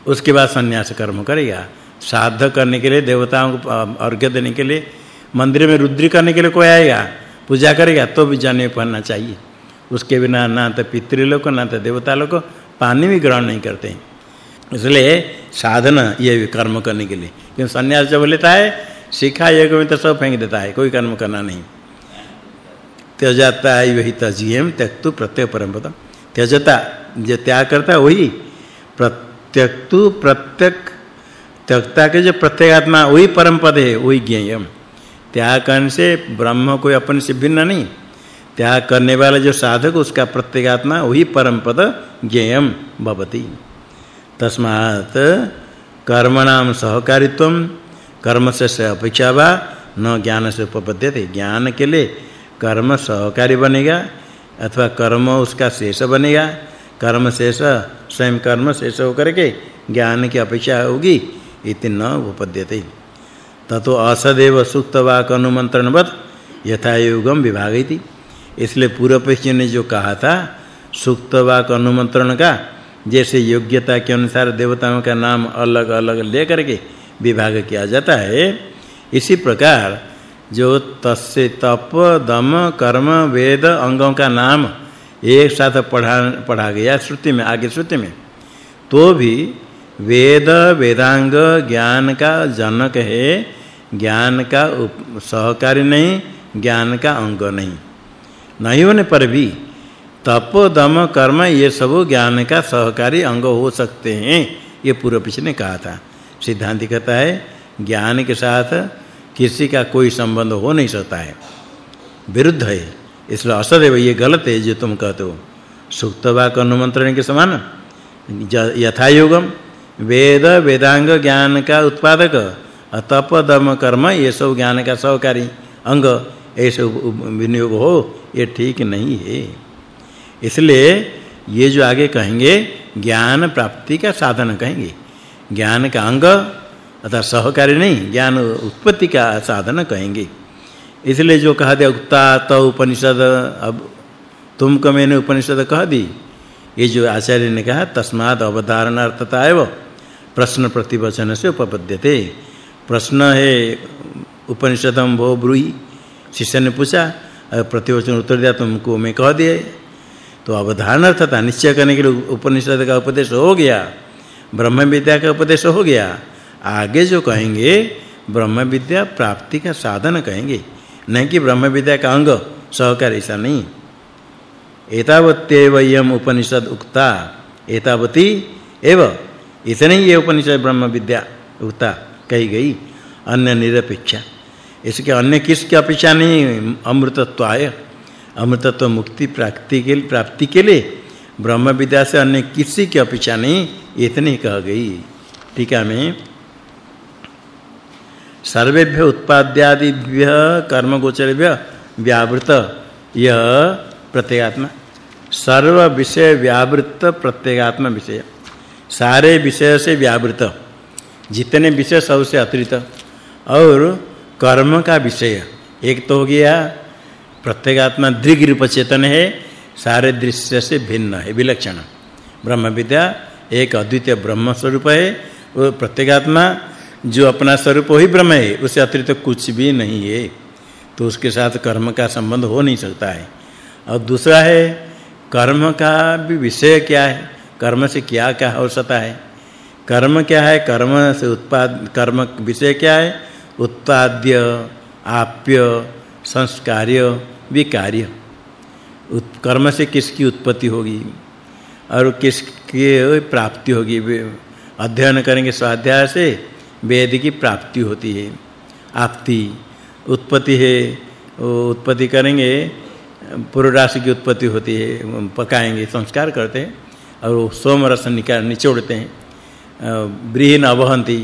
उसके बाद सन्यास कर्म करेगा। साध करने के लिए, देवताओं को अर्घ्य देने के लिए, मंदिर में रुद्री करने के लिए कोई आएगा, पूजा करेगा तो भी जनेऊ पहनना चाहिए। उसके बिना ना तो पितृलोक, ना तो देवता लोग पानी भी ग्रहण नहीं करते हैं। इसलिए साधन ये कर्म करने के लिए। क्योंकि सन्यास जब लेता है शिखा योग में तो सब फेंक देता है, कोई कर्म करना नहीं। त्यजता है वही तजियम त्यक्तु प्रत्यय परमपद त्यजता, जो त्याग करता है वही प्रत्यक्तु प्रत्यक, त्यक्ता के जो प्रत्यगात्मा, वही परम पद है, वही ज्ञेयम। त्याग करने से ब्रह्म कोई अपन से भिन्न नहीं। त्याग करने वाला जो साधक, उसका प्रत्यगात्मा, वही परम पद ज्ञेयम भवति। तस्मात् कर्मणाम सहकारित्वम कर्म से अपेक्षा वा, न ज्ञान से उपपद्यते। ज्ञान के लिए कर्म सहकारी बनेगा, अथवा कर्म उसका शेष बनेगा। कर्म शेष, स्वयं कर्म शेष होकर के ज्ञान की अपेक्षा होगी, इति न उपपद्यते। ततो असदेव सुक्तवाक अनुमंत्रणवत यथा युगम विभागयति। इसलिए पूर्व पक्ष ने जो कहा था सुक्त वाक अनुमंत्रण का, जैसे योग्यता के अनुसार देवताओं का नाम अलग-अलग लेकर के विभाग किया जाता है, इसी प्रकार जो तस्य तप, दम, कर्म, वेद अंगों का नाम एक साथ पढ़ा पढ़ा गया श्रुति में, आगे श्रुति में तो भी वेद, वेदांग, ज्ञान का जनक है, ज्ञान का सहकारी नहीं, ज्ञान का अंग नहीं। नहीं होने पर भी तप, दम, कर्म, ये सब ज्ञान का सहकारी अंग हो सकते हैं। ये पूर्व पीछे ने कहा था। सिद्धांत कहता है, ज्ञान के साथ किसी का कोई संबंध हो नहीं सकता है। विरुद्ध है। इसलिए असदैव ये गलत है जो तुम कहते हो। सुक्त वाक अनुमंत्रण के समान यथा योगम वेद, वेदांग ज्ञान का उत्पादक, तप, दम, कर्म, ये सब ज्ञान का सहकारी अंग, ऐसे विनियोग हो ये ठीक नहीं है। इसलिए ये जो आगे कहेंगे, ज्ञान प्राप्ति का साधन कहेंगे। ज्ञान का अंग अर्थात सहकारी नहीं, ज्ञान उत्पत्ति का साधन कहेंगे। इसलिए जो कहा दिया, उक्ता तो उपनिषद, अब तुमको मैंने उपनिषद कह दी। ये जो आचार्य ने कहा तस्माद अवधारणार्थता एव, प्रश्न प्रतिवचन से उपपद्यते। प्रश्न है उपनिषदम भो ब्रूहि। शिष्य ने पूछा प्रतिवचन उत्तर दिया तुमको मैं कह दिए। तो अवधारण अर्थता निश्चय करने के लिए उपनिषद का उपदेश हो गया ब्रह्म विद्या का उपदेश हो गया। आगे जो कहेंगे ब्रह्म विद्या प्राप्ति का साधन कहेंगे। नहीं कि ब्रह्म विद्या का अंग, सहकार ऐसा नहीं। एतावत्येव यम उपनिषद उक्ता, एतावती एव, इतने ही ये उपनिषद ब्रह्म विद्या उक्ता कही गई, अन्य निरपेक्षा। इसके अन्य किसकी अपेक्षा नहीं? अमृतत्व आय अमृतत्व मुक्ति प्राप्ति के लिए प्राप्ति के लिए ब्रह्म विद्या से अन्य किसी की अपेक्षा नहीं, इतनी कह गई। टीका में। सर्वेभ्य उत्पाद्यादिभ्य कर्म गोचरेभ्य व्यावृत। यह प्रत्यगात्मा। सर्व विषय व्यावृत प्रत्यगात्मा विषय। सारे विषय से व्यावृत। जितने विषय सबसे अतिरिक्त। और कर्म का विषय। एक तो हो गया प्रत्यगात्मा दृग रूप चेतन है, सारे दृश्य से भिन्न है, विलक्षण। ब्रह्म विद्या एक अद्वितीय ब्रह्म स्वरूप है, वो प्रत्यगात्मा जो अपना स्वरूप ही ब्रह्म है, उससे अतिरिक्त तो कुछ भी नहीं है। तो उसके साथ कर्म का संबंध हो नहीं सकता है। और दूसरा है, कर्म का भी विषय क्या है? कर्म से क्या क्या हो सकता है? कर्म क्या है? कर्म से उत्पाद, कर्म विषय क्या है? उत्पाद्य, आप्य, संस्कार्य, विकार्य। कर्म से किसकी उत्पत्ति होगी और किसकी प्राप्ति होगी? अध्ययन करेंगे स्वाध्याय से, वेद की प्राप्ति होती है। आपति, उत्पत्ति है उत्पत्ति करेंगे पूर्व राशि की उत्पत्ति होती है पकाएँगे, संस्कार करते हैं और सोम रस निकाल निचोड़ते हैं। ब्रीहिन अवहंती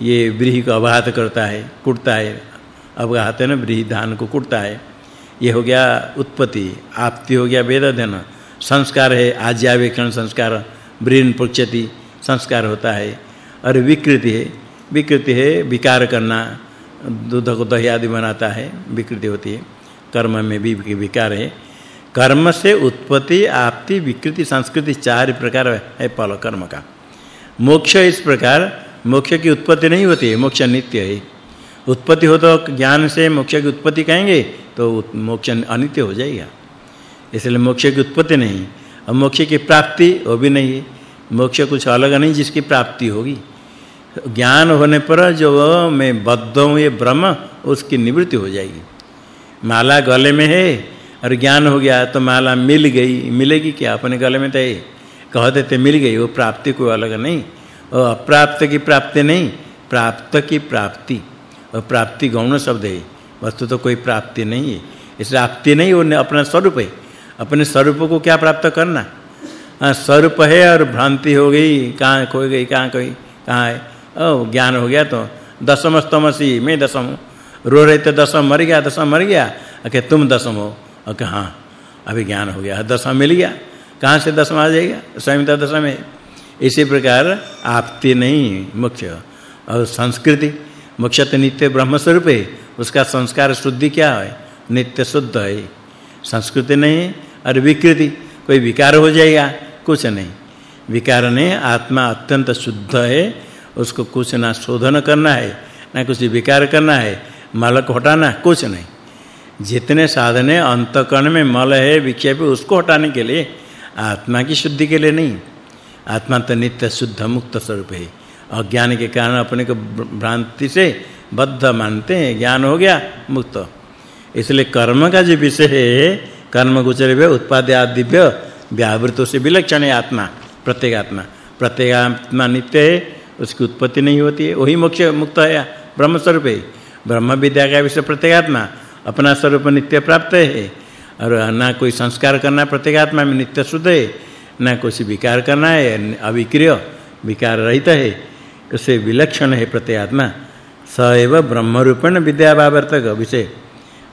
ये ब्रीहि को अवहात करता है, कुटता है अवघात है ना, ब्रीहि धान को कुटता है। ये हो गया उत्पत्ति, आपति हो गया वेद अध्ययन। संस्कार है आज्यावेक्षण संस्कार ब्रीन पुच्छति, संस्कार होता है। और विकृति है विकृति है, विकार करना दूध को दही आदि बनाता है, विकृति होती है। कर्म में भी विकार है। कर्म से उत्पत्ति, आपति, विकृति, संस्कृति चार प्रकार है फल कर्म का। मोक्ष इस प्रकार मोक्ष की उत्पत्ति नहीं होती है मोक्ष नित्य है। उत्पत्ति हो तो ज्ञान से मोक्ष की उत्पत्ति कहेंगे तो मोक्ष अनित्य हो जाएगा। इसलिए मोक्ष की उत्पत्ति नहीं, और मोक्ष की प्राप्ति वो भी नहीं है। मोक्ष कुछ अलग नहीं जिसकी प्राप्ति होगी। ज्ञान होने पर जो मैं बद्ध हूँ, ये ब्रह्म, उसकी निवृत्ति हो जाएगी। माला गले में है, और ज्ञान हो गया तो माला मिल गई। मिलेगी क्या? अपने गले में तो है। कह देते मिल गई, वो प्राप्ति कोई अलग नहीं। अप्राप्त की प्राप्ति नहीं, प्राप्त की प्राप्ति। और प्राप्ति गौण शब्द है, वस्तु तो कोई प्राप्ति नहीं है। इसलिए प्राप्ति नहीं, वो अपना स्वरूप है। अपने स्वरूप को क्या प्राप्त करना? हाँ, स्वरूप है और भ्रांति हो गई, कहाँ खो गई, कहाँ कोई कहाँ है? ओ, ज्ञान हो गया तो। दशम स्तमसी मैं दशम रो रहे तो दशम, मर गया, दशम मर गया। अके तुम दशम हो। अके हाँ, अभी ज्ञान हो गया। दशम मिल गया। कहाँ से दशम आ जाएगा? स्वयं तो दशम है। इसी प्रकार आपति नहीं, मुख्य। और संस्कृति, मुख्यत नित्य ब्रह्म स्वरूप है उसका संस्कार शुद्धि क्या है? नित्य शुद्ध है। संस्कृति नहीं, और विकृति, कोई विकार हो जाएगा, कुछ नहीं। विकार नहीं आत्मा अत्यंत शुद्ध है, उसको कुछ ना शोधन करना है, ना कुछ विकार करना है मल को हटाना, कुछ नहीं। जितने साधने अंतकरण में मल है, विक्षेप, उसको हटाने के लिए आत्मा की शुद्धि के लिए नहीं। आत्मा तो नित्य शुद्ध मुक्त स्वरूप है अज्ञान के कारण अपने को भ्रांति से बद्ध मानते हैं। ज्ञान हो गया, मुक्त। इसलिए कर्म का जो विषय है, कर्म गोचरव्य उत्पाद्य आदिव्य व्यावृतों से विलक्षण है आत्मा, प्रत्येक आत्मा। प्रत्येक आत्मा नित्य है, उसकी उत्पत्ति नहीं होती है, वही मोक्ष, मुक्त है ब्रह्म स्वरूप है। ब्रह्म विद्या का विषय प्रत्येक आत्मा, अपना स्वरूप नित्य प्राप्त है। और ना कोई संस्कार करना प्रत्येक आत्मा में नित्य शुद्ध है। ना कुछ विकार करना है अविक्रिय विकार रहित है। उससे विलक्षण है प्रत्यात्मा स एव ब्रह्म रूपेण विद्या व्यावर्तक विषय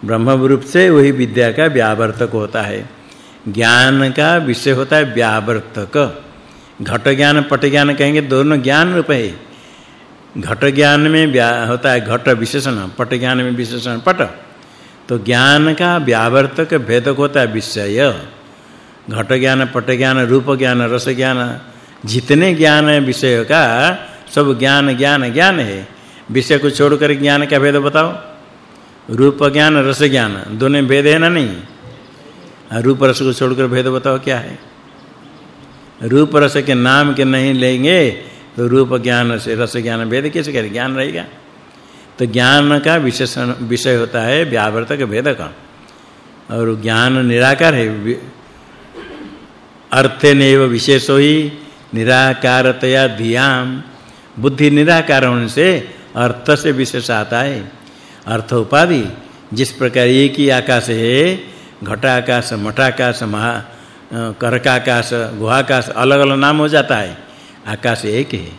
ब्रह्म रूप से वही विद्या का व्यावर्तक होता है। ज्ञान का विषय होता है व्यावर्तक। घट ज्ञान, पट ज्ञान कहेंगे, दोनों ज्ञान रूप है। घट ज्ञान में होता है घट विशेषण, पट ज्ञान में विशेषण, पट। तो ज्ञान का व्यावर्तक भेदक होता है विषय। घट ज्ञान पट ज्ञान रूप ज्ञान रस ज्ञान जितने ज्ञान है विषय का, सब ज्ञान ज्ञान ज्ञान है। विषय को छोड़कर ज्ञान का भेद बताओ। रूप ज्ञान रस ज्ञान दोनों भेद है ना नहीं? रूप रस को छोड़कर भेद बताओ क्या है? रूप रस के नाम के नहीं लेंगे तो रूप ज्ञान से रस ज्ञान भेद कैसे करें? ज्ञान रहेगा। तो ज्ञान का विशेषण, विषय होता है व्यावर्तक भेद का। और ज्ञान निराकार है अर्थेनैव विशेषो ही निराकारतया धियाम बुद्धि निराकार होने से अर्थ से विशेष आता है। अर्थ उपाधि, जिस प्रकार एक ही आकाश है, घटाकाश, मठाकाश, महा करकाकाश, गुहाकाश, अलग-अलग नाम हो जाता है। आकाश एक है।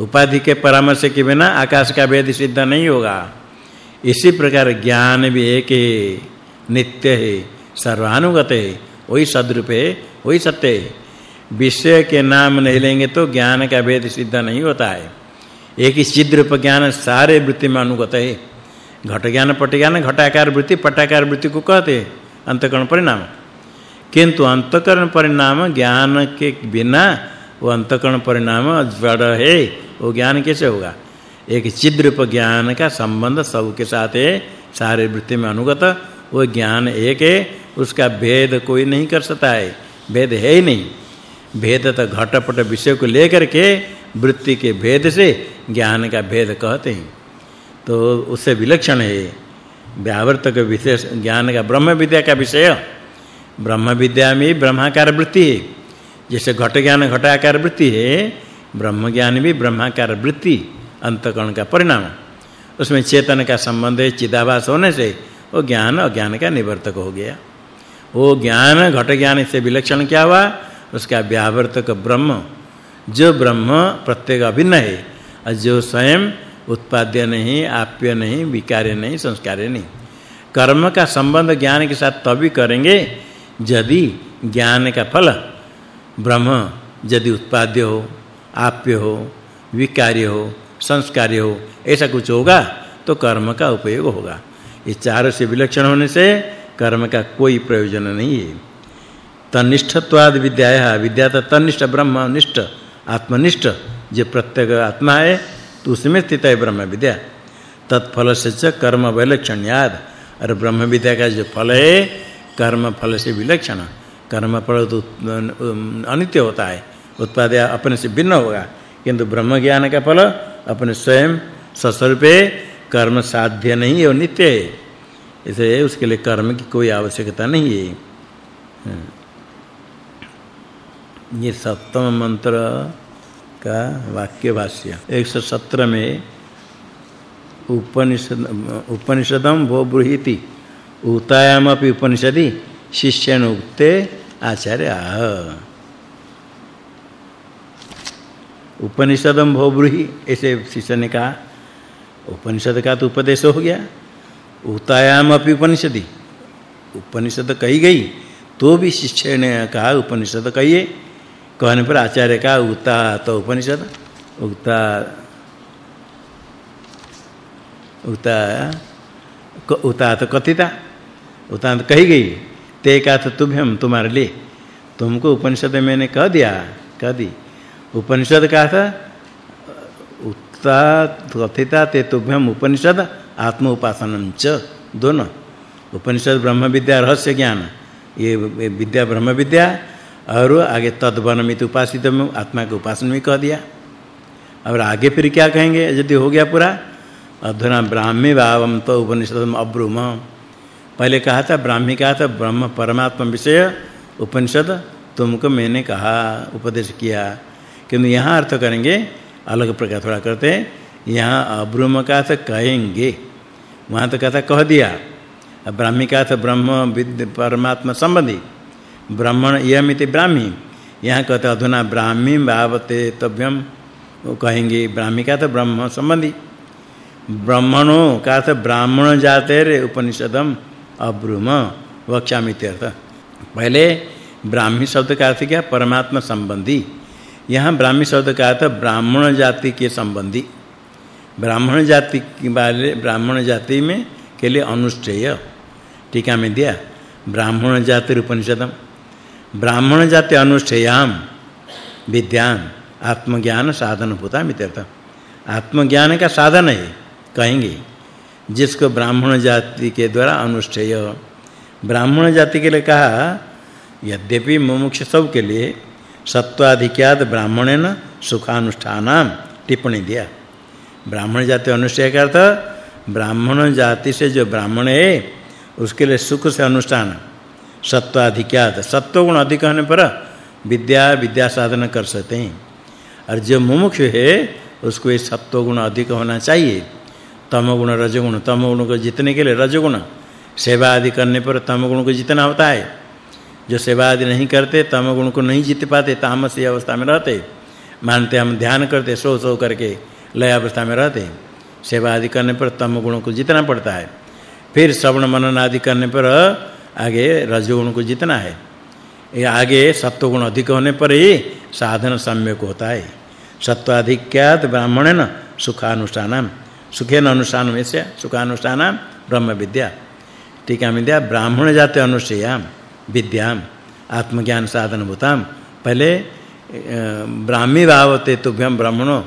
उपाधि के परामर्श के बिना आकाश का भेद सिद्ध नहीं होगा। इसी प्रकार ज्ञान भी एक है, नित्य है, सर्वानुगत है, वही सदरूप वही सत्य है। विषय के नाम नहीं लेंगे तो ज्ञान का भेद सिद्ध नहीं होता है। एक ही सिद्ध रूप ज्ञान सारे वृत्ति में अनुगत है। घट ज्ञान, पट ज्ञान, घटाकार वृत्ति, पटाकार वृत्ति को कहते अंतकरण परिणाम। किंतु अंतकरण परिणाम ज्ञान के बिना वो अंतकरण परिणाम जड़ है। वो ज्ञान कैसे होगा? एक चिद रूप ज्ञान का संबंध सब के साथ है। सारे वृत्ति में अनुगत, वो ज्ञान एक है। उसका भेद कोई नहीं कर सकता है। भेद है ही नहीं। भेद तो घटपट विषय को लेकर के वृत्ति के भेद से ज्ञान का भेद कहते हैं। तो उससे विलक्षण है, व्यावर्तक विशेष ज्ञान का ब्रह्म विद्या का विषय। ब्रह्म विद्या में ब्रह्माकार वृत्ति है। जैसे घट ज्ञान, घटाकार वृत्ति है, ब्रह्म ज्ञान भी ब्रह्माकार वृत्ति, अंतकरण का परिणाम। उसमें चेतन का संबंध है, चिदाभास होने से वो ज्ञान, अज्ञान का निवर्तक हो गया। वो ज्ञान घट ज्ञान से विलक्षण क्या हुआ? उसका व्यावर्तक ब्रह्म। जो ब्रह्म प्रत्येक अभिन्न है, और जो स्वयं उत्पाद्य नहीं, आप्य नहीं, विकार्य नहीं, संस्कार्य नहीं। कर्म का संबंध ज्ञान के साथ तभी करेंगे, यदि ज्ञान का फल ब्रह्म यदि उत्पाद्य हो, आप्य हो, विकार्य हो, संस्कार्य हो, ऐसा कुछ होगा तो कर्म का उपयोग होगा। ये चारों से विलक्षण होने से कर्म का कोई प्रयोजन नहीं है। तनिष्ठत्वाद विद्या विद्या तो तनिष्ठ ब्रह्मनिष्ठ आत्मनिष्ठ, जो प्रत्येक आत्मा है तो उसमें स्थित है ब्रह्म विद्या। तत्फल से च कर्म विलक्षण्याद। और ब्रह्म विद्या का जो फल है, कर्म फल से विलक्षण। कर्म फल तो अनित्य होता है। उत्पाद अपने से भिन्न होगा। किंतु ब्रह्म ज्ञान का फल अपने स्वयं सस्वरूपे कर्म साध्य नहीं है नित्य है। इसलिए उसके लिए कर्म की कोई आवश्यकता नहीं है। हाँ। ये सप्तम मंत्र का वाक्य भाष्य 117 में उपनिषद उपनिषदम भो ब्रूहिति उतायामपि उपनिषदि शिष्यन उक्ते आचार्य आह। उपनिषदम भो ब्रूहि, ऐसे शिष्य ने कहा, उपनिषद का तो उपदेश हो गया। उतायाम अपि उपनिषदि। उपनिषद कही गई तो भी शिष्य ने कहा, उपनिषद कहिए। कहने पर आचार्य का उता तो उपनिषद उता उता उता तो कथिता उता तो कही गई। ते का तो तुभ्यम तुम्हारे लिए। तुमको उपनिषद मैंने कह दिया, कह दी। उपनिषद का था उता कथिता ते तुभ्यम उपनिषद आत्म उपासनम च दोनों। उपनिषद ब्रह्म विद्या रहस्य ज्ञान। ये विद्या ब्रह्म विद्या और आगे तद्वनमित उपासित आत्मा के उपासन में कह दिया। और आगे फिर क्या कहेंगे? यदि हो गया पूरा, अधुना ब्राह्मी भावम तो उपनिषदम अब्रुम। पहले कहा था, ब्राह्मी कहा था, ब्रह्म परमात्मा विषय उपनिषद तुमको मैंने कहा, उपदेश किया। किंतु यहाँ अर्थ करेंगे अलग प्रकार थोड़ा करते हैं। यहाँ अब्रुम का था कहेंगे। वहाँ तो कहता कह दिया। ब्राह्मी का था ब्रह्म विद्य परमात्मा संबंधी। ब्राह्मण यमिति ब्राह्मी। यहाँ कहते अधुना ब्राह्मी भावते तभ्यम वो कहेंगे, ब्राह्मी का तो ब्रह्म संबंधी। ब्राह्मणों का तो ब्राह्मण जाते रे उपनिषदम अब्रुम वक्षामि अर्थ पहले, ब्राह्मी शब्द का अर्थ क्या? परमात्मा संबंधी। यहाँ ब्राह्मी शब्द का अर्थ ब्राह्मण जाति के संबंधी। ब्राह्मण जाति के बारे, ब्राह्मण जाति में के लिए अनुष्ठेय। टीका में दिया? ब्राह्मण जाति उपनिषदम ब्राह्मण जाति अनुष्ठेयाम, विद्यान, आत्मज्ञान साधन होता मित्यर्थ आत्मज्ञान का साधन है, कहेंगे, जिसको ब्राह्मण जाति के द्वारा अनुष्ठेय। ब्राह्मण जाति के लिए कहा, यद्यपि मुमुक्ष सब के लिए सत्वाधिक्याद ब्राह्मणेन सुखानुष्ठानाम टिप्पणी दिया। ब्राह्मण जाति अनुष्ठेय का अर्थ ब्राह्मण जाति से जो ब्राह्मण है, उसके लिए सुख से अनुष्ठान। सत्वाधिक्याद सत्व गुण अधिक होने पर विद्या विद्या साधन कर सकते हैं। और जो मुमुक्ष है, उसको ये सत्व गुण अधिक होना चाहिए। तम गुण रज गुण तम गुण को जीतने के लिए रज गुण सेवा आदि करने पर तम गुण को जीतना होता है। जो सेवा आदि नहीं करते तम गुण को नहीं जीत पाते, तामसी अवस्था में रहते। मानते हम ध्यान करते, सो सो करके लय अवस्था में रहते। सेवा आदि करने पर तम गुण को जीतना पड़ता है। फिर श्रवण मनन आदि करने पर आगे रजोगुण को जीतना है। ये आगे सत्व गुण अधिक होने पर ही साधन सम्यक होता है। सत्वाधिक्यात ब्राह्मणेन सुखानुष्ठानम। सुखेन से सुखानुष्ठान ब्रह्म विद्या। टीका में दिया ब्राह्मण जाते अनुष्ठेयाम। विद्याम, आत्मज्ञान साधन भूताम पहले ब्राह्मी भावते तुभ्यम ब्राह्मणो,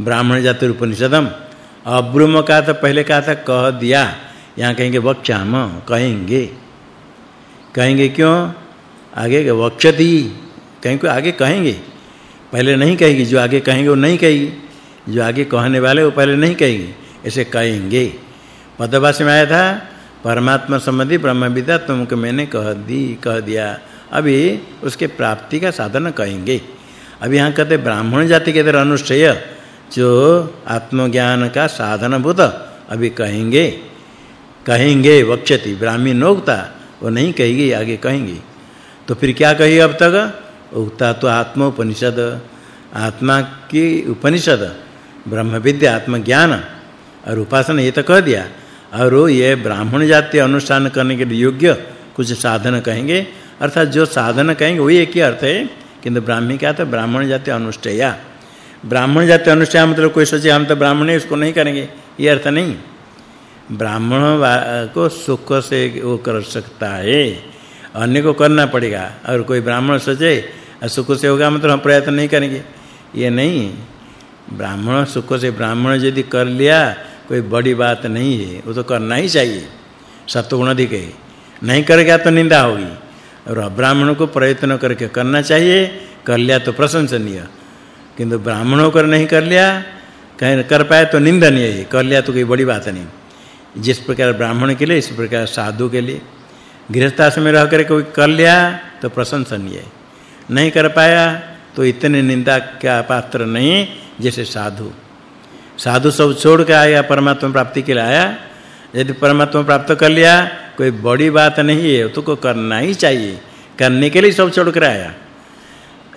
ब्राह्मण जाति उपनिषदम। अब्रुम का तो पहले कहा था, कह दिया। यहाँ कहेंगे वक्षाम कहेंगे। कहेंगे क्यों? आगे वक्षति कहीं को आगे कहेंगे। पहले नहीं कहेगी, जो आगे कहेंगे वो नहीं कहेगी। जो आगे कहने वाले वो पहले नहीं कहेगी, ऐसे कहेंगे। पदवासी में आया था परमात्मा संबंधी ब्रह्म विद्या तुमको मैंने कह दी, कह दिया। अभी उसके प्राप्ति का साधन कहेंगे। अभी यहाँ कहते ब्राह्मण जाति के तरह अनुष्ठेय, जो आत्मज्ञान का साधन भूत अभी कहेंगे। कहेंगे, वक्षति, ब्राह्मी नोक्ता, वो नहीं कहेगी, आगे कहेंगे। तो फिर क्या कही अब तक? उक्ता तो आत्म उपनिषद आत्मा की उपनिषद ब्रह्म विद्या आत्मज्ञान, और उपासना, ये तो कह दिया। और ये ब्राह्मण जाति अनुष्ठान करने के योग्य कुछ साधन कहेंगे। अर्थात जो साधन कहेंगे, वही एक ही अर्थ है किंतु ब्राह्मी क्या था? ब्राह्मण जाति अनुष्ठेया। ब्राह्मण जाति अनुष्ठेया मतलब कोई सोचे, हम तो ब्राह्मण है इसको नहीं करेंगे। ये अर्थ नहीं। ब्राह्मण को सुख से वो कर सकता है, अन्य को करना पड़ेगा। और कोई ब्राह्मण सोचे, सुख से होगा मतलब हम प्रयत्न नहीं करेंगे। ये नहीं। ब्राह्मण सुख से ब्राह्मण यदि कर लिया कोई बड़ी बात नहीं है, वो तो करना ही चाहिए। सत्वगुण अधिक है। नहीं करेगा तो निंदा होगी। और ब्राह्मण को प्रयत्न करके करना चाहिए। कर लिया तो प्रशंसनीय। किंतु ब्राह्मणों होकर नहीं कर लिया, कहीं कर पाए तो निंदनीय है। कर लिया तो कोई बड़ी बात नहीं। जिस प्रकार ब्राह्मण के लिए, इस प्रकार साधु के लिए। गृहस्थ में रह कर कोई कर लिया तो प्रशंसनीय है। नहीं कर पाया तो इतने निंदा का पात्र नहीं जैसे साधु। साधु सब छोड़ के आया, परमात्मा प्राप्ति के लिए आया। यदि परमात्मा प्राप्त कर लिया, कोई बड़ी बात नहीं है तो को करना ही चाहिए। करने के लिए सब छोड़ कर आया।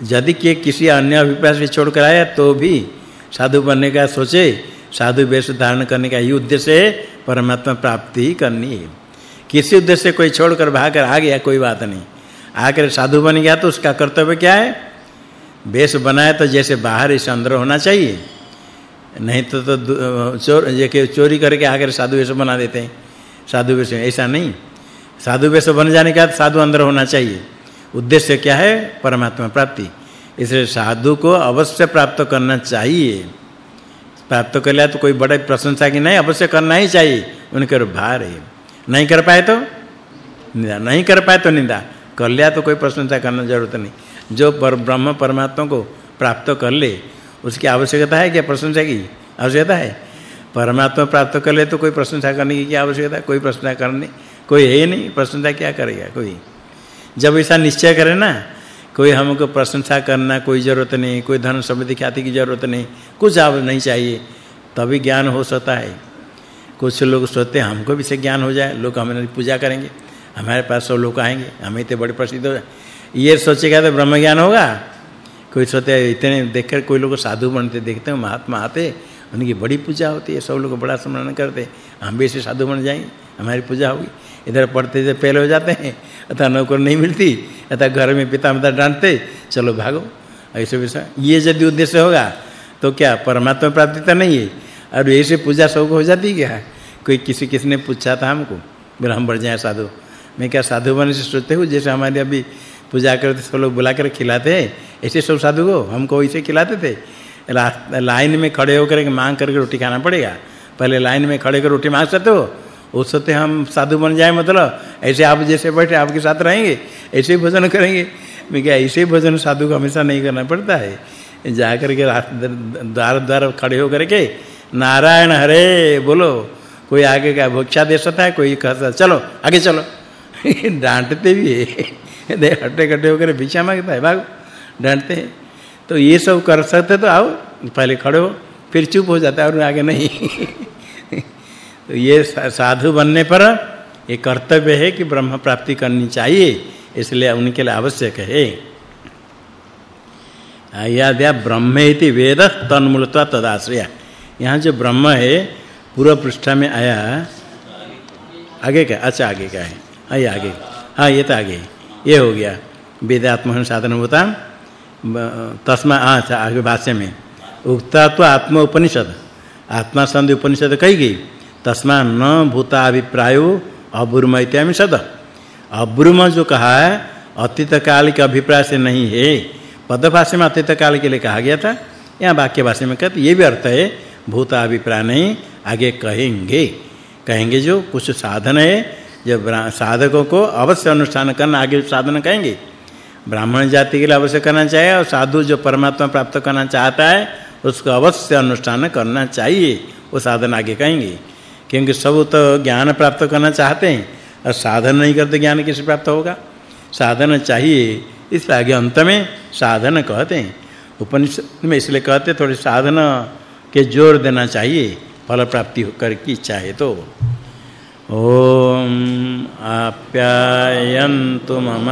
यदि के किसी अन्य अभिप्राय से छोड़ कर आया तो भी साधु बनने का सोचे, साधु वेश धारण करने का ही उद्देश्य है, परमात्मा प्राप्ति ही करनी है। किसी उद्देश्य कोई छोड़कर भागकर आ गया, कोई बात नहीं। आकर साधु बन गया तो उसका कर्तव्य क्या है? वेश बनाए तो जैसे बाहर इस अंदर होना चाहिए। नहीं तो तो चोर, ये के चोरी करके आकर साधु वेश बना देते हैं। साधु वेश ऐसा नहीं। साधु वेश बन जाने के बाद साधु अंदर होना चाहिए। उद्देश्य क्या है? परमात्मा प्राप्ति। इसलिए साधु को अवश्य प्राप्त करना चाहिए। प्राप्त कर लिया तो कोई बड़ा प्रशंसा की नहीं, अवश्य करना ही चाहिए। उनके भार है। नहीं कर पाए तो निंदा। नहीं कर पाए तो निंदा। कर लिया तो कोई प्रशंसा करना ज़रूरत नहीं। जो पर ब्रह्म परमात्मा को प्राप्त कर ले उसकी आवश्यकता है क्या? प्रशंसा की? आवश्यकता है। परमात्मा प्राप्त कर ले तो कोई प्रशंसा करने की क्या आवश्यकता? कोई प्रशंसा करने, कोई है नहीं। प्रशंसा क्या करेगा? कोई। जब ऐसा निश्चय करे ना, कोई हमको प्रशंसा करना कोई ज़रूरत नहीं, कोई धन संपत्ति ख्याति की ज़रूरत नहीं, कुछ आव नहीं चाहिए, तभी ज्ञान हो सकता है। कुछ लोग सोचते हैं, हमको भी से ज्ञान हो जाए, लोग हमें पूजा करेंगे, हमारे पास सब लोग आएँगे, हमें तो बड़े प्रसिद्ध हो जाए। ये सोचेगा तो ब्रह्म ज्ञान होगा कोई सोचते इतने देखकर कोई लोग साधु बनते, देखते हैं, महात्मा आते, उनकी बड़ी पूजा होती है, सब लोग बड़ा स्मरण करते हम भी ऐसे साधु बन जाएँगे हमारी पूजा होगी। इधर पढ़ते थे पहले हो जाते हैं, अतः नौकर नहीं मिलती, अतः घर में पिता माता डांटते, चलो भागो। ऐसे वैसा। ये यदि उद्देश्य होगा तो क्या परमात्मा प्राप्ति तो नहीं है? और ऐसे पूजा सब हो जाती क्या? कोई किसी किसी ने पूछा था हमको ब्रह्म बढ़ जाए साधु। मैं क्या साधु बनने से सोचते हो? जैसे हमारे अभी पूजा करते, सब लोग बुला कर खिलाते हैं ऐसे सब साधु को हमको ऐसे खिलाते थे। लाइन में खड़े होकर के मांग करके रोटी खाना पड़ेगा। पहले लाइन में खड़े होकर रोटी मांग सकते हो। उस सोते हम साधु बन जाए मतलब ऐसे आप जैसे बैठे आपके साथ रहेंगे, ऐसे ही भोजन करेंगे। मैं क्या ऐसे ही भोजन साधु को हमेशा नहीं करना पड़ता है। जा करके द्वार द्वार खड़े होकर के, नारायण हरे बोलो, कोई आगे का भोक्षा दे सकता है, कोई कहता चलो, आगे चलो। डांटते भी है। दे, हट्टे कट्टे होकर भिक्षा माँगता है, भाग। डांटते हैं। तो ये सब कर सकते तो आओ, पहले खड़े हो, फिर चुप हो जाता है और आगे नहीं। तो ये साधु बनने पर ये कर्तव्य है कि ब्रह्म प्राप्ति करनी चाहिए, इसलिए उनके लिए आवश्यक है। आयाद्या ब्रह्मेति वेद तन्मूलत्वा तदाश्रय। यहाँ जो ब्रह्म है, पूर्व पृष्ठ में आया। आगे का अच्छा आगे का है? ये आगे। हाँ ये तो आगे। ये हो गया। वेदात्महन साधन होता तस्मा अच्छा आगे भाष्य में। उक्ता तो आत्म उपनिषद। आत्मा संधि उपनिषद कही गई। तस्मा न भूता अभिप्रायो अब्रुम इत्यादि सद। अब्रुम जो कहा है, अतीत काल के अभिप्राय से नहीं है। पदभाष्य में अतीत काल के लिए कहा गया था। यहाँ वाक्य भाषा में कहते ये भी अर्थ है भूत अभिप्राय नहीं, आगे कहेंगे। कहेंगे जो कुछ साधन है जो साधकों को अवश्य अनुष्ठान करना, आगे साधन कहेंगे। ब्राह्मण जाति के लिए अवश्य करना चाहिए और साधु जो परमात्मा प्राप्त करना चाहता है, उसको अवश्य अनुष्ठान करना चाहिए। वो साधन आगे कहेंगे। क्योंकि सब तो ज्ञान प्राप्त करना चाहते हैं, और साधन नहीं करते ज्ञान कैसे प्राप्त होगा? साधन चाहिए। इस आगे अंत में साधन कहते हैं। उपनिषद में इसलिए कहते थोड़े साधन के ज़ोर देना चाहिए, फल प्राप्ति कर की इच्छा है तो। ओम आप्यायन्तु मम